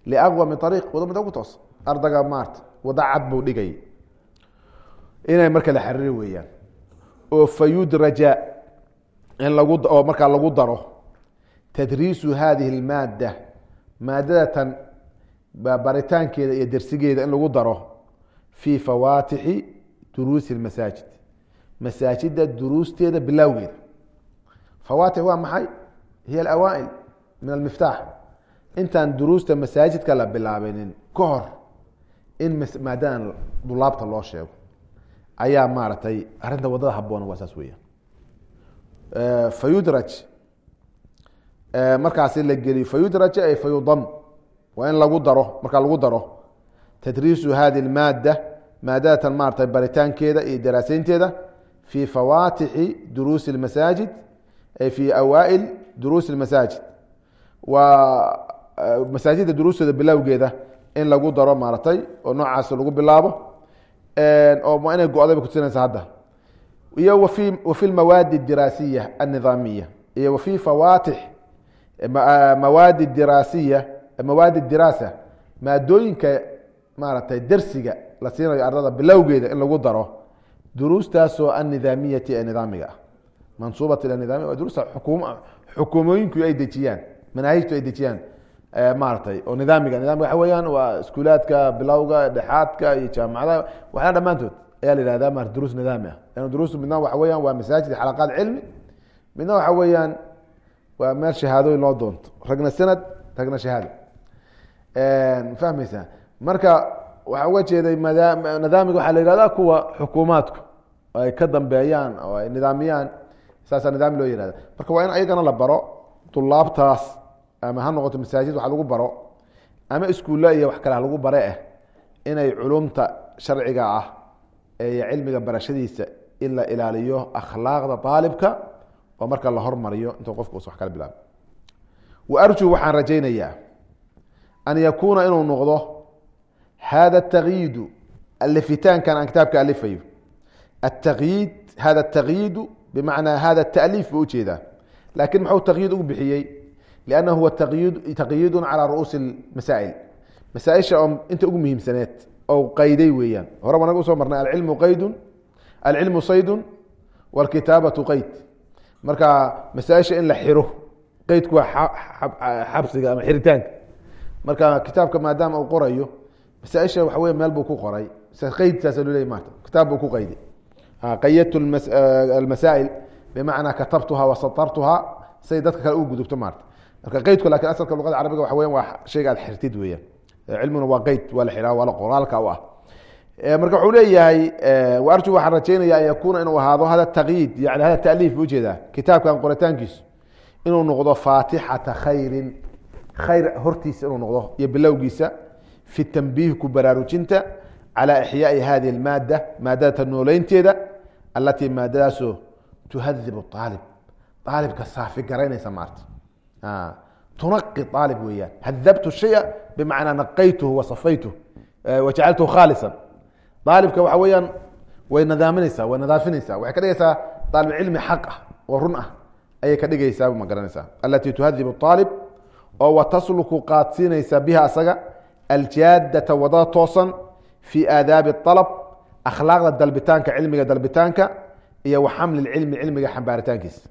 liaqwami ariiq wado ugu toos ardaga maarta wada cad buu dhigay. Inay marka la xariiri weeyaan. Oo fayudraja in lagu oo markaa lagu daro. Tadriisu hadihi اlmaada maadadatan baritaankeeda iyo dersigeeda in lagu daro. Fii fawaatixi duruusi اmasaajid masaajida duruusteeda bilowgeeda fawaatix waa maxay? Hiy awaail min almiftaax. Intaan duruusta masaajidka la bilaabinin ka hor in maadadan dulaabta loo sheego ayaa maaragtay arrinta waddada haboona waa saas weya fayudraj. Markaasi la geliyo fayudraj ay fayudam. Waa in lagu daro markaa lagu daro. Tadriisu hadi maada maadadatan maaratay baritaankeeda iyo daraaseynteeda fi fawaatixi duruusi اmasaajid ay fi awaail duruus masaajid waa masaajidda duruustooda bilowgeeda in lagu daro maaratay oo noocaas lagu bilaabo oo inay go-daba kutusinaysa hadda iyo i wafi lmawaadi diraasiya annidaamiya iyo wafi fawaatix mawaadi diraasiya mawaadi diraasa maadooyinka maaratay dersiga la siinayo ardada bilowgeeda in lagu daro duruustaasoo annidaamiyati ee nidaamiga ah mansuubat ila waa duruusta xukum xukuumooyinku ay dejiyaan manaahijtu ay dejiyaan maaratay oo nidaamiga nidaamiga waxa weeyaan waa iskuulaadka bilowga dhexaadka iyo jaamacadaha waxyaala dhammaantood ayaa la yihahda ma duruus nidaami ah. Lan duruustu midna waxa weeyaan waa masaajid xalaqaad cilmi midna waxa weeyaan waa meel shahaadooyin loo doonto. Ragna sanad ragna shahaado fahmaysaa marka waxaa uga jeeday nidaamiga waxaa la yihahda kuwa xukuumaadku ay ka dambeeyaan oo ay nidaamiyaan saasaa nidaam loo yihahda marka waa in ayagana la baro dulaabtaas ama ha noqoto masaajid wax lagu baro ama iskuulla iyo wax kale halagu bare ah inay culumta sharciga ah ee cilmiga barashadiisa in la ilaaliyo akhlaaqda aalibka oo marka la hormariyo intuu qofkus wa kala bilaabo waarjuu waxaan rajaynayaa an yakuuna inuu noqdo hada takyiidu alifitaankan aan kitaabka alifayo atayiid hada takyiidu bmanaa hada taliif buu u jeedaa laakiin muxuu taqyiid u bixiyey lanna huwa taqyiidun calaa ru'uusi masaa'il masaaisha oo inta ugu muhiimsaneed oo qayday weeyaan horeba naga u soo marnay alcilmu qaydun alcilmu saydun wاlkitaabatu qayd marka masaaisha in la xiro qaydku waa xabsiga ama xiritaanka marka kitaabka maadaama uu qorayo masaaisha waxa wey meel buu ku qoray qayd saas loley maata kitaab buu ku qayday qayadtu almasaa'il bimacnaa katabtuha wasatartuha say dadka kale u gudubto maarta marka qeydku laakiin asalka luqada carabiga waxa weyan waa shayga aad xirtid weeyaan cilmiguna waa qeyd waa la xiraa waa la qoraalka u ah marka wuxuu leeyahay arju waxaan rajeynaya an yakuuna inuu ahaado hada takyiid yani hada taliif bu u jeedaa kitaabkan qoritaankiisu inuu noqdo faatixata khayrin khayr hortiisa inuu noqdo iyo bilowgiisa fi tanbiih ku baraarujinta calى ixyaai hadihi اlmaada maadadata nooleynteeda alatii maadadaasoo tuhadib aalib aalibka saafi garaynaysa maarta tunaqi aalib weeyaan hadabtu shaya bimacnaa naqaytuhu wasafaytuh wajacaltuhu khaalisa aalibka waxa weeyaan way nadaaminaysaa way nadaafinaysaa waxay ka dhigaysaa aalib cilmi xaq ah oo run ah ayay ka dhigaysaa ma garanaysaa alatii tuhadib aalib oo watasluku qaadsiinaysa biha asaga aljaadata waddada toosan fi aadaabi alab akhlaaqda dalbitaanka cilmiga dalbitaanka iyo wa xamli cilmi cilmiga xambaaritaankiisa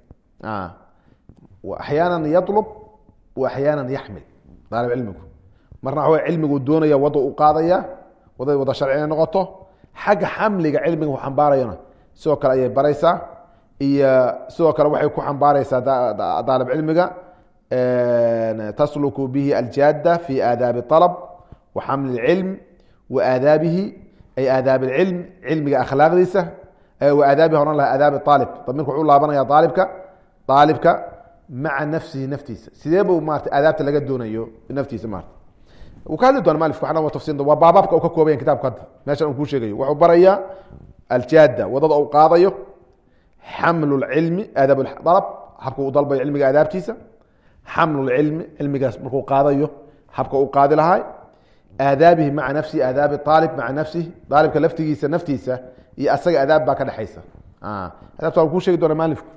axyaana yalub wa axyaana yaxmil. Aalib cilmigu. Marna waxa cilmigu doonaya wada u qaadaya wada wada sharci inay noqoto xagga xamliga cilmiga u xambaarayana. Sidoo kale ayay baraysaa iyo sidoo kale waxay ku xambaaraysaa daalib cilmiga tasluku bihi aljaada fi aadaabi alab wa xamli cilm wa aadaabihi ay aadaab cilm cilmiga akhlaaqdiisa wa aadaabihi ohan laha aadaabi aalib damirka wuxuu laabanaya aalibka aalibka maca nafsihi naftiisa sidee bu maarata aadaabta laga doonayo naftiisa maarata wuu ka hadli doona malifka waxna waa tafsiir waa baabaabka uu ka koobayan kitabka hadda meeshan uu kuu sheegayo wuxuu barayaa aljaada waddada uu qaadayo xamlu lcilmi aadaab alab habka uu dalbayo cilmiga aadaabtiisa xamlu lcilmi cilmigaas markuu qaadayo habka uu qaadi lahaa aadaabihi maca nafsihi aadaabi aalib maca nafsihi aalibka laftigiisa naftiisa iyo asaga aadaab baa ka dhexaysa adaabta waa kuu sheegi doona maalifku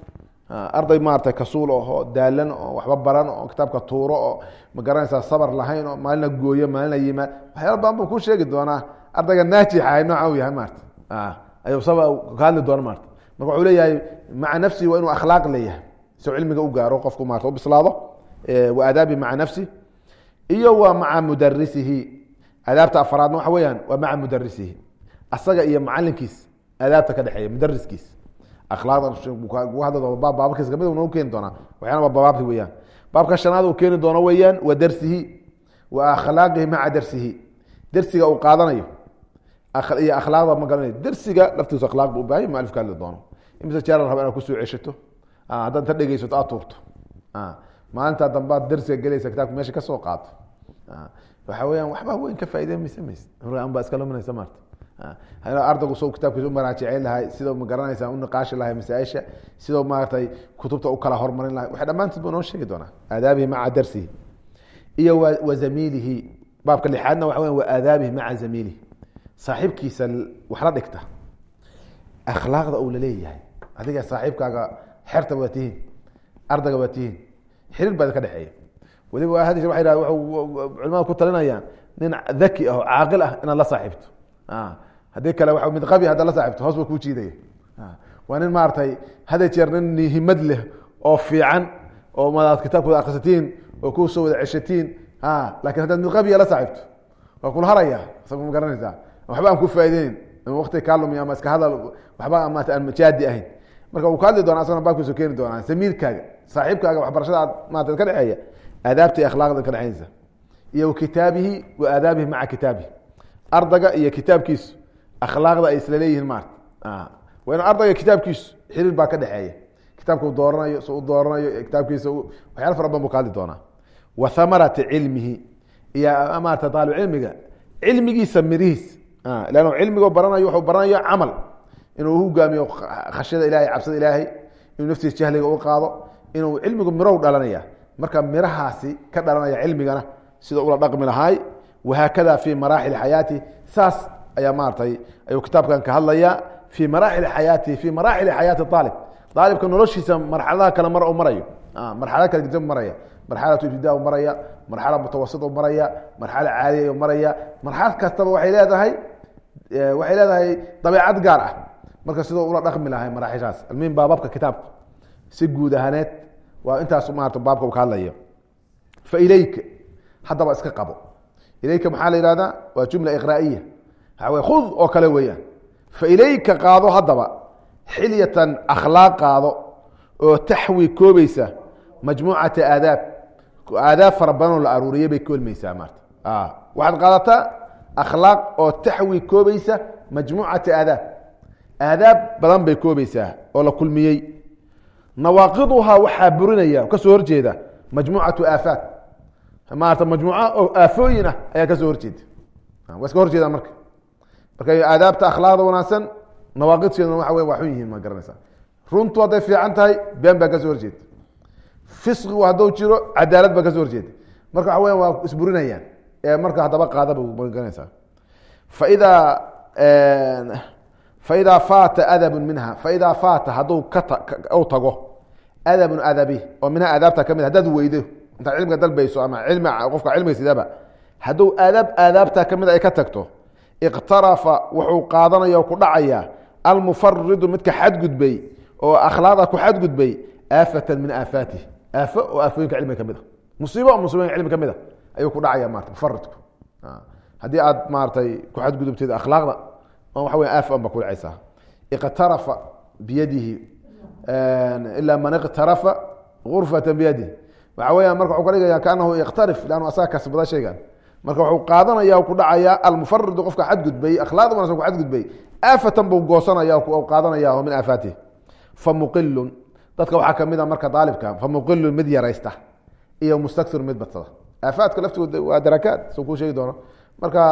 arday maarata kasuul oo daalan oo waxba baran oo kitaabka tuuro oo ma garanaysaa sabar lahayn oo maalina gooyo maalina yimaad waxyaala badan buu kuu sheegi doonaa ardayga naajixa nooca u yahay maarata ayuu saba ka hadli doona maarata marka wuxuu leeyahay maca nafsihi waa inuu akhlaaq leeyahay soo cilmiga u gaaro qofku maarata u bislaado wa aadaabi maca nafsi iyo wa maca mudarisihi aadaabta afaraadna waxa weeyaan waa maca mudarisihi asaga iyo macalinkiis aadaabta ka dhexeeya mudariskiis baabkiis ka mid u keeni doonaa. Waxyaana babaabti weyaan baabka shanaad uu keeni doono weeyaan wa darsihi wa akhlaaqihi maca darsihi. Dersiga uu qaadanayo iyo akhlaaqda ma garanayo dersiga laftiisu akhlaaq bu ubaahay mualif ka hadli doono. Imise jeer la raba inaad ku soo ceshato. Haddaad ta dhegeysato aad tuurto. Maalintaa dambaad dersiga gelaysa kitaabka meesha ka soo qaato waxa weyaan waxba weyn ka faaide mayse baa iska luminaysa maarta. Ardaygu so kitaabkiisa u maraajicin lahay sidoo ma garanaysa u niqaashi lahay masaaisha sidoo maaratay kutubta u kala hormarin lahay. Waxa dhamaantood ba noo sheegi doonaa. Aadaabihi maca darsihi iyo wa zamiilihi. Baabka lixaadna waxa weya wa aadaabihi maca zamiilihi. Saaxiibkiisa wax la dhigta. Akhlaaqda uu la leeyahay adiga saaxiibkaaga xerta waa tihiin ardayga waa tihiin xiriir baa ka dhexeeya waliba waa ha culimada ku talinayaan nin daki ah oo caaqil ah inaad la saaxiibto. Haddii kale wa mid qabi haddaad la saaxibto hoos ba kuu jiidaya waa nin maaratay hada jeer nin himad leh oo fiican oo madaad kitaabkooda akrisatiin oo ku soo wada ceshatiin. Lakin haddaad mid qabiya la saaxibto waa kula haraya isaga ma garanaysaa. Waxba aan ku faaideyn ama wakti kaa lumiy ama iska hadal waxba maata aan jaadi ahayn. Marka uu ka hadli doona asagana baabkiisu keeni doonaa samiirkaaga saaxiibkaaga waxbarashada aad maata ka dhexeeya aadaabta akhlaaqda ka dhexeynaysa iyo kitaabihi wa aadaabihi maca kitaabihi. Ardayga iyo kitaabkiisu akhlaaqda ay isla leeyihiin maarta waa in ardayga kitaabkiisu xiriir baa ka dhexeeya. Kitaabka u dooranayo s u dooranayo kitaabkiisa waxyaala fara badan bu ka hadli doonaa. Wa hamarati cilmihi iyo maarata taalib cilmiga cilmigiisa mirihiis. Lan cilmigo baranayo wuxuu baranayo camal. Inuu hogaamiyo khashyada ilahay cabsada ilaahay inuu naftiisa jahliga u qaado inuu cilmigu mirow dhalanaya marka mirahaasi ka dhalanaya cilmigana sida ula dhaqmi lahaay wahaakada fi maraaxil xayaati saas ayaa maaratay ayuu kitaabkan ka hadlaya fi maraaxil xayaati fi maraaxil xayaati aalib aalibka noloshiisa marxaladaha kale mar marayo. Marxalada kale gida maraya. Marxalatu ibtida maraya marxala mutawasit maraya marxala caadiya maraya. Marxalad kastaba waay leedahay waxay leedahay dabeecad gaar ah. Marka sidoo ula dhaqmi lahay maraaxishaas almuhim baababka kitaabka. Si guud ahaaneed waa intaas maarata baabka ka hadlaya fa ilayka haddaba iska qabo. Ilayka maxaa la yihahdaa waa jumla iqraaiya. Waxa wey khud oo kale weeyaan. Fa ilayka qaado haddaba xilyatan akhlaaq qaado oo taxwi koobaysa majmuucata aadaab. Aadaab fara badan oo la aruuriyay bay koolmaysaa maarta. Waxaad qaadataa akhlaaq oo taxwi koobaysa majmuucata aadaab. Aadaab badan bay koobaysaa oo la kulmiyey nawaaqiduhaa waxaa burinaya ka soo horjeeda majmuucatu aafaat maarata majmuuca oo aafooyin ah ayaa ka soo horjeeda waa iska horjeeda marka. Marka aadaabta akhlaaqda wanaagsan nawaaqidkeeduna waxa wey waa xun yihiin ma garanaysaa. Runtu hadday fiican tahay been baa ka soo horjeeda fisqigu hadduu jiro cadaalad baa ka soo horjeeda marka waxa weya waa isburinayaan. Ee marka haddaba qaada ba ma garanaysaa faidaa faidaa faata adabu minha faidaa faata hadduu ka tago adabun adabi oo minha aadaabta ka mid haddaad weydo intaad cilmiga dalbayso ama cilmi qofka cilmiga hadduu aadaab aadaabta ka mid ay ka tagto iqtarafa wuxuu qaadanaya ku dhacaya almufaridu midka xadgudbay oo akhlaaqda ku xadgudbay aafatan min aafaatih aafo oo aafooyinka cilmiga ka mid a musiibo oo musiibooyinka cilmiga ka mid a ayuu ku dhacaya marata mufaridku haddii aad maaratay ku xadgudubteed akhlaaqda waxa wey aaf an ba ku dhacaysaa iqtarafa biyadihi ilaa man iqtarafa gurfata biyadihi. Waxa weya marka wuxuu ka dhigaya kaanahu iqtarif lannu asaga kasbada shaygan. Marka wuxuu qaadanaya ku dhacaya almufaridu qofka xadgudbay akhlaaqda wanasan ku xadgudbay aafatan buu goosanaya qaadanaya min aafaatih famuqilun dadka waxaa ka mid a marka daalibka famuqilun mid yaraysta iyo mustakirun mid badsada. Aafaadka laftooda waa darakaad soo kuu sheegi doono. Marka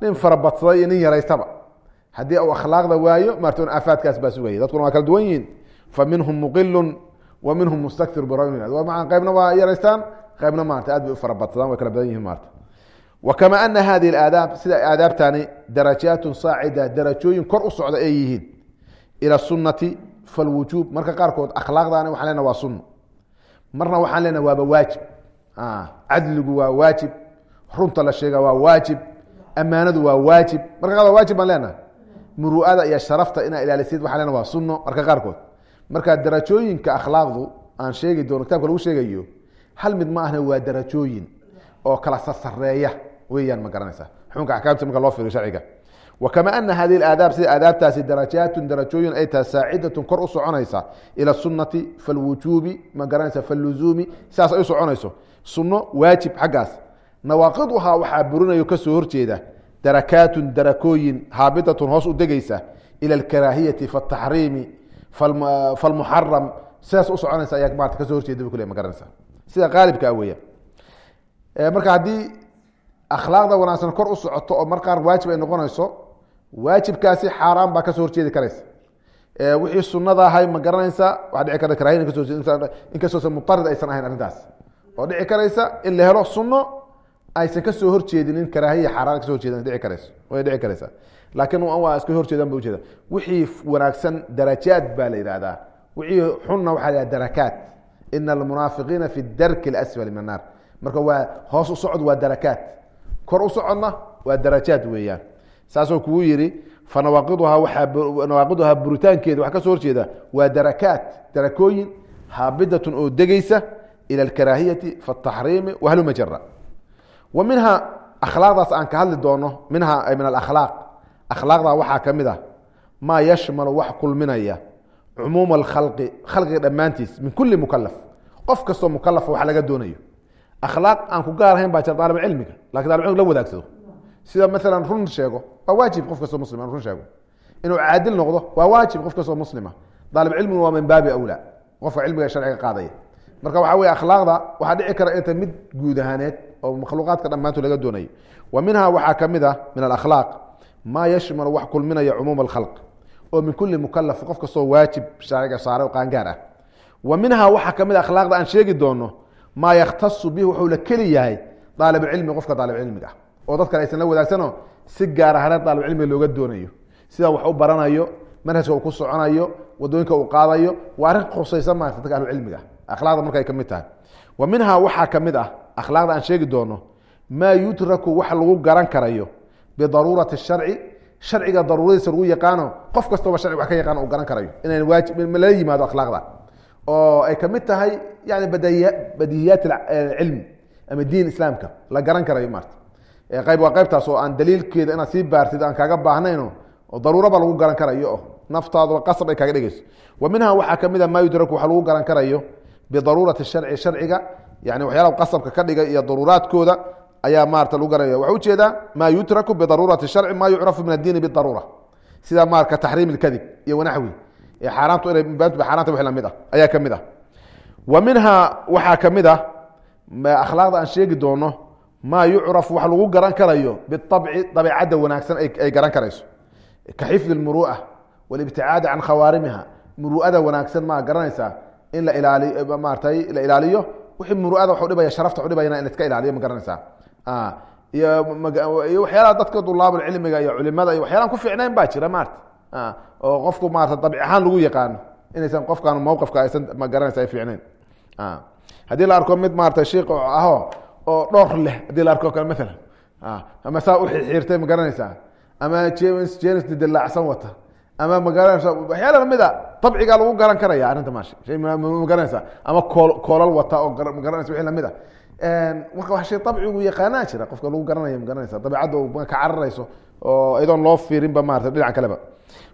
nin farabadsaday iyo nin yaraystaba haddii uu akhlaaqda waayo maarta aafaadkaas baa sugaya dadkuna waa kala duwan yihiin fa minhum muqilun wa minhum mustakir maa qaybna waa yaraystaan qaybna maarata aad bay u farabadsadaan way kala badan yihiin maarta wkama ana hadihi aadaab sida aadaabtani darajaatu saacida darajooyin kor u socda ay yihiin. Ila sunati falwujuub marka qaarkood akhlaaqdaani waxaan lena waa sunno marna waxaan lena waaba waajib. Cadligu waa waajib. Runta la sheega waa waajib. Ammaanadu waa waajib. Marka qaar waajib baan leenaha muru'ada iyo sharafta inaa ilaalisid lena waa sunno. Marka qaarkood marka darajooyinka akhlaaqdu aan sheegi doono kitabka lagu sheegayo hal mid ma ahna waa darajooyin oo kala sarsareeya weeyaan ma garanaysa xukunka axkaamta marka loo fiiriyo sharciga. Wakama ana hadihi aadaab sida aadaabtaasi darajaatun darajooyin ay tahay saacidatun kor u soconaysa ila sunati falwujuubi ma garanaysa faluzuumi sidaas ay u soconayso. Sunno waajib xaggaas. Nawaaqiduhaa waxaa burinayo ka soo horjeeda darakaatun darakooyin haabitatun hoos u degeysa ila alkaraahiyati faataxriimi falmuxaram sidaas u soconaysa ayaa maarata ka soo horjeeda bu kule ma garanaysa sida qaalibka ah weeyaan. Marka haddii akhlaaqda wanaagsan kor u socoto oo mar qaar waajib ay noqonayso waajibkaasi xaaraan baa ka soo horjeedi karaysa. Wixii sunada ahay ma garanaysa waa dhici karta karahin inkastoosa muarid aysan ahayn arrintaas. Oo dhici karaysa in la helo sunno aysan ka soo horjeedinin karaahiya xaaraan ka soo horjeedin dhici karayso. Way dhici karaysa laakiin waa iska horjeedan ba ujeeda wixii wanaagsan darajaad baa la yihahdaa wixii xunna waxaa la darakaat ina almunaafiqiina fi darki اlasfali min annaar. Marka waa hoos u socod waa darakaat kor u socodna waa darajaad weeyaan. Saasoo kugu yihi fanawaaqiduhaa waaa nawaaqiduhaa buritaankeeda waxaa ka soo horjeeda waa darakaat darakooyin haabidatun oo degeysa ila alkaraahiyati faataxriimi wahluma jara wa minha akhlaaqdaas aan ka hadli doono minha min alakhlaaq. Akhlaaqda waxaa ka mid ah maa yashmalu wax kulminaya cumuuma alkhalqi khalqiga dhammaantiis min kulli mukalaf qof kastoo mukalafa wax laga doonayo. Akhlaaq aan ku gaar ahayn baa jira daalib cilmiga laakiin dalib cilmiga la wadaagsado. Sida maalan run sheego waa waajib qof kastoo muslima run sheego. Inuu caadil noqdo waa waajib qof kastoo muslima. Daalib cilmigu waa min baabi awlaa. Qofka cilmiga sharciga qaadaya marka waxaa wey akhlaaqda waxaa dhici kara inta mid guud ahaaneed oo makhluuqaadka dhammaantood laga doonayo wa minha waxaa ka mid ah min alakhlaaq maa yashmalu wax kulminaya cumuuma alkhalq oo min kulli mukalaf qof kastoo waajib sharciga saaray oo qaangaar ah. Wa minha waxaa ka mid a akhlaaqda aan sheegi doono maa yakhtasu bihi wuxuu la keli yahay daalibcilmi qofka daalibcilmiga ah. Oo dad kale aysan la wadaagsano si gaar ahaaneed daalibcilmiga looga doonayo. Sida wax u baranayo manhajka uu ku soconayo waddooyinka uu qaadayo waa arrin khusaysa maarta dadka ahlucilmiga akhlaaqda markay ka mid tahay. Wa minha waxaa ka mid ah akhlaaqda aan sheegi doono maa yutraku wax lagu garan karayo bidaruurati sharci sharciga daruuradiisa lagu yaqaano qof kastooba sharci wax ka yaqaan uu garan karayo inay waajib lala yimaado akhlaaqda. Oo ay ka mid tahay yani badihiyaat cilmi ama diin islaamka la garan karayo maarta. Qayb waa qaybtaas oo aan daliilkeeda inaad sii baartid aan kaaga baahnayno oo daruuraba lagu garan karayo naftaadu qasab ay kaaga dhegeyso wa minha waxaa ka mid a maa yudraku wax lagu garan karayo bidaruurati sharci sharciga yani waxyaalaha qasabka ka dhiga iyo daruuraadkooda ayaa maarata lagu garanaya. Waxa u jeedaa maa yutraku bidaruurati sharci maa yucrafu min addiini bidaruura sida marka taxriim ilkadib iyo wanaxwi ee xaaraamtu inay baantu xaaraanta wix la mid ah ayaa ka mid ah. Wa minha waxaa ka mid ah akhlaaqda aan sheegi doono maa yucrafu wax lagu garan karayo biabci dabeecadda wanaagsan ay garan karayso. Ka xifdi lmuru'a walibticaadi can khawaarimiha. Muru'ada wanaagsan maa garanaysaa in la ilaaliyo maaratay la ilaaliyo wixii muru'ada waxu dhibaya sharafta waxu dhibayana in iska ilaaliyo ma garanaysaa. Iyo iyo waxyaalaha dadka dulaabulcilmiga iyo culimada iyo waxyaalaan ku fiicnayn baa jira maarata oo qofku maarata dabci ahaan lagu yaqaano inaysan qofkan mawqifka aysan ma garanaysa ay fiicnayn. Haddii la arko mid maarata shiik aho oo dhowr leh haddii la arko kale maalan ama saa u xiirtay ma garanaysaa. Ama james dilaacsan wata ama magaranaysa waxyaala la mid a dabcigaa lagu garan karaya arrinta maash ma garanaysa. Ama kool koolal wata oo magaranaysa wixii la mid a marka waa shay dabcigu yaqaanaa jira qofka lagu garanaya ma garanaysa. Dabeecadda ka cararayso oo iyadoon loo fiirinba maarata dhinaca kaleba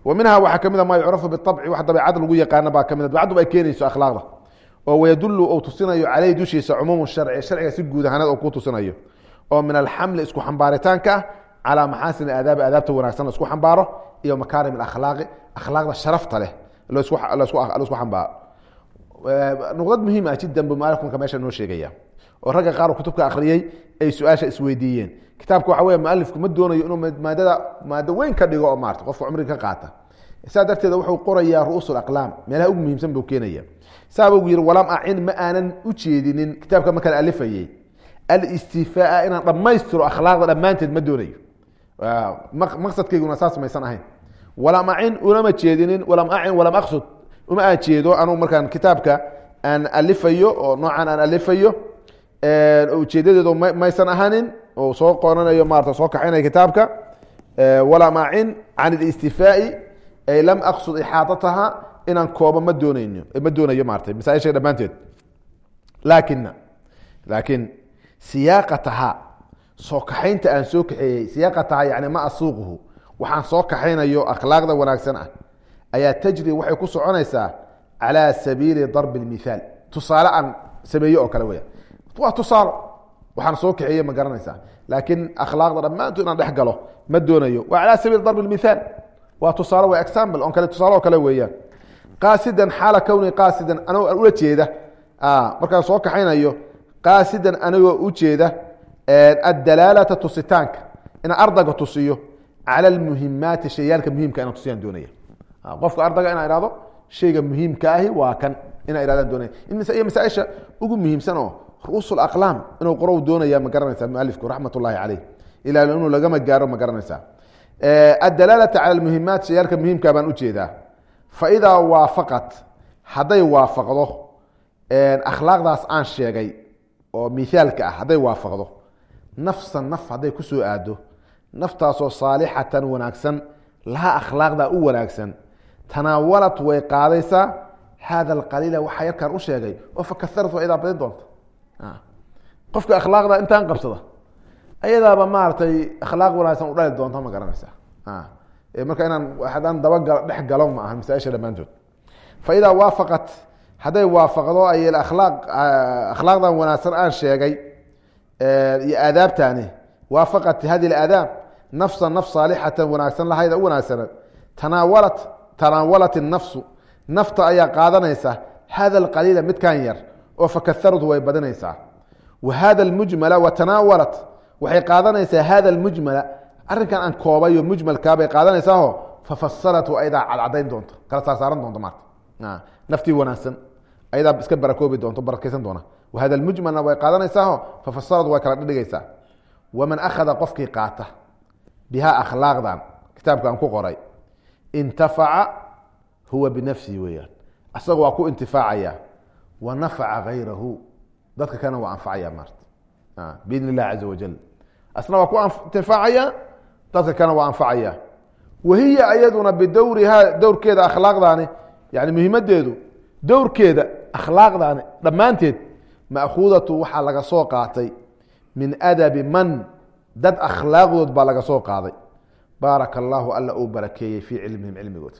wa minha waxaa ka mid a maa yucrafu biabci wax dabeecadda lagu yaqaana baa ka mid a dabeecaddu ay keenayso akhlaaqda oo wayadulu uu tusinayo caleyhi dushiisa cumuumu sharci sharciga si guud ahaaneed oo ku tusinayo. Oo min alxamli isku xambaaritaanka ah calaa maxaasin aadaabi aadaabta wanaagsan la isku xambaaro iyo makaarim akhlaaqi akhlaaqda sharafta leh lsku xambaaro nuqdad muhiim ah jiddan bu mualifka meesha noo sheegaya oo ragga qaar kutubka akhriyey ay su'aasha isweydiiyeen kitaabka waxa wey mualifku ma doonayo inuu maadada maado weyn ka dhigo oo maarata qofka cumriga ka qaata. Saa darteed wuxuu qorayaa ru'usul aqlaam meelaha ugu muhiimsan buu keenaya. Saaba uu yihi walam acin ma aanan ujeedinin kitaabka markaan alifayey alistifaaa inaan dhammaystiro akhlaaqda dhammaanteed ma doonayo. Maqsadkayguna saas maysan ahayn walam acin jeedinin walam walam aqsud. Uma aan jeedo anugu markaan kitaabka aan alifayo oo noocan aan alifayo ujeedadeedu maysan ahanin oo soo qoranayo maarata soo kaxaynaya kitaabka walam can alistifaai ay lam aqsud ixaadataha inaan koobo ma doonayno ma doonayo maarata masaaisha dhammaanteed. Laakina laakiin siyaaqataha soo kaxaynta aan soo kaxeeyey siyaaqataha yani ma asuuquhu waxaan soo kaxaynayo akhlaaqda wanaagsan ah. Ayaa tajri waxay ku soconaysaa calaa sabiili darbi lmithaal tusaale aan sameeye oo kale weya waa tusaalo waxaan soo kaxeeye ma garanaysaa. Laakiin akhlaaqda dhammaantood inaan dhex galo ma doonayo. Waa calaa sabiili darbi mithaal waa tusaale waa example on kale tusaale oo kale weeyaan qaasidan xaala kowni qaasidan anagoo ula jeeda. Markaan soo kaxaynayo qaasidan anigoo ujeeda addalaalata tusitaanka. Inaan ardayga tusiyo cala almuhimaati shayaalka muhiimka inaan tusiyaan doonaya qofka ardayga inaan ihahdo shayga muhiimka ahi waa kan inaan ihahdaan doonaya iyo masaaisha ugu muhiimsan oo ru'usul aqlaam inuu qorow doonaya ma garanaysaa mualifku raxmat ullahi caleyh ilaa inuu lagama gaaro ma garanaysaa addalaalata cala almuhimaat shayaalka muhiimka baan u jeedaa faidaa waafaqat hadday waafaqdo akhlaaqdaas aan sheegay oo mithaalka ah hadday waafaqdo nafsan naf hadday ku soo aado naftaasoo saalixatan wanaagsan laha akhlaaqdaa u wanaagsan. Tanaawalat way qaadaysaa hada alqaliila waxaa yarkaan u sheegay oo fakaharat waa badin doonta. Qofka akhlaaqda intaan qabsada ayadaaba maaragtay akhlaaq wanaagsan u dhali doonta ma garanaysaa. Marka inaan hadaan dabaga dhex galo ma aha masaaisha dhammaantood. Faidaa waafaqat hadday waafaqdo ay akhlaaq akhlaaqdan wanaagsan aan sheegay iyo aadaabtani waafaqat hadi aadaab nafsa naf saalixatan wanaagsan lahayda u wanaagsanad tanaawalat tanaawalat nafsu. Nafta ayaa qaadanaysa hada alqaliila midkan yar oo fakahartu way badinaysaa wa hada mujmala wa waxay qaadanaysaa hada mujmala. Arrinkan aan koobayo mujmalkaabay qaadanaysaao fafasarat ayadaa cadcadayn doonto. Kala saarsaaran doonto maarta. Naftii wanaagsan. Ayadaa iska barakoobi doonto barakeysan doona. Wahada mujmalna way qaadanaysaao fafasarat way kala dhidhigaysaa waman akhada qofkii qaata bihaa akhlaaqdan kitaabka aan ku qoray. Intafaca huwa binafsihi weeyaan. Asaga waa ku intifaacaya. Wa nafaca gayrahu dadka kalena waa anfacaya maarta. Biidn illah caza wajal asna waa ku intifaacaya dadka kalena waa anfacaya. Wahiya ayaduna bidowrihaa dowrkeeda akhlaaqdaani yani muhimadeedu dowrkeeda akhlaaqdaani dhammaanteed ma'khuudatu waxaa laga soo qaatay min adabi man dad akhlaaqdood baa laga soo qaaday. Baaraka allahu alla uu barakeeyey fii cilmihim cilmigooda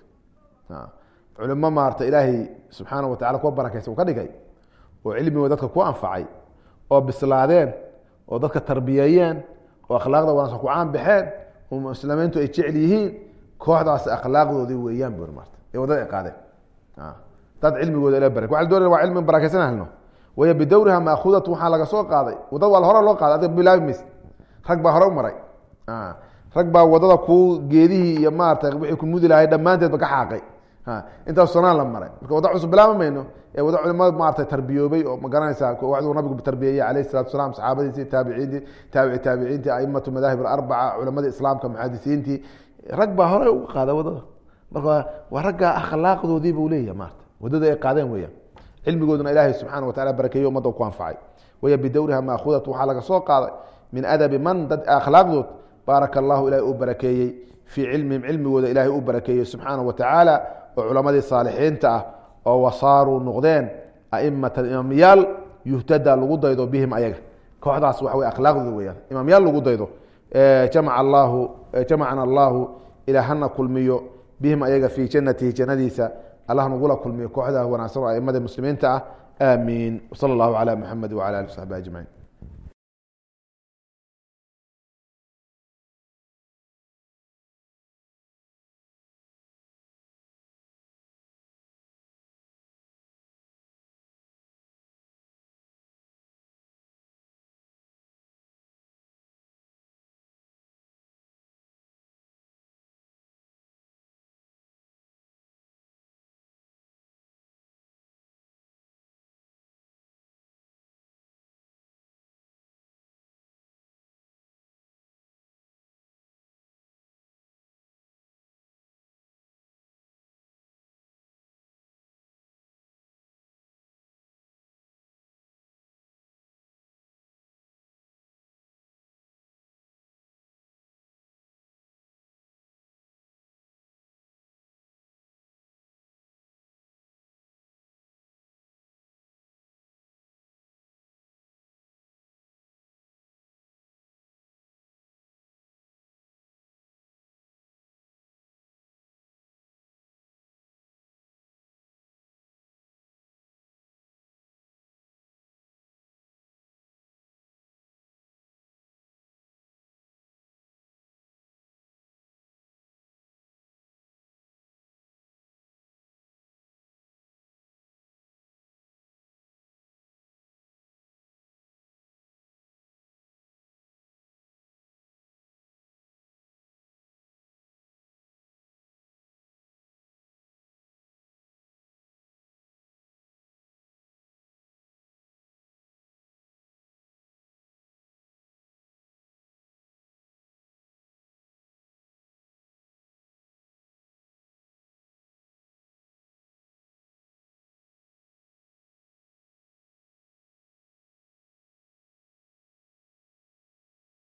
culimo maarata ilaahay subxaana wa tacala kuwa barakeysa uu ka dhigay oo cilmigooda dadka ku anfacay oo bislaadeen oo dadka tarbiyeeyeen oo akhlaaqda wanaagsan ku caan baxeen oo muslimiintu ay jecel yihiin kooxdaas akhlaaqdoodii weeyaan bur maarta. Ee waddada ay qaadeen. Dad cilmigooda ila barak waxa la waa cilmi barakeysan helno waya bidowriha maakhudatu waxaa laga soo qaaday. Wadada waa hore loo qaaday adiga bilaabi mayse rag baa hore u maray. Rag baa waddada ku geedihii iyo maarata wixii ku mudi lahay dhammaanteedba ka xaaqay. Intaas sanaan la maray. Marka wada cusub bilaaba mayno ee wada culimada maarata tarbiyoobay oo ma garanaysaa waxduu nabigu tarbiyeeyey alayh salatu wasalaam saxaabadiisii taabiciintii taabici taabiciintii aimatu madaahib alarbaca culamada islaamka muxadisiintii rag baa hore uga qaada waddada. Marka waa raggaa akhlaaqdoodii buu leeyahay maarata waddada ay qaadeen weeyaan. Cilmigooduna ilaahay subxaana wa tacala barakeeye ummadda ku anfacay. Waya bidowriha maakhudatu waxaa laga soo qaaday min adabi man dad akhlaaqdood baaraka allahu ilahay uu barakeeyey. Fii cilmihim cilmigooda ilaahay uu barakeeyey subxaana wa tacaala oo culammadii saalixiinta ah oo wasaaruu noqdeen aimatan imaamyaal yuhtada lagu daydo bihim ayaga. Kooxdaas waxa wey akhlaaqdooda weyaan imaamyaal lagu daydo. Jamaca allahu jamacana allahu ilaa hana kulmiyo bihim ayaga fii janatihi jannadiisa. Allah nagula kulmiyo kooxdaa wanaagsan oo aimada muslimiinta ah. Aamiin wsala allahu calaa muxamed wacala ali w saxbi ajmaciin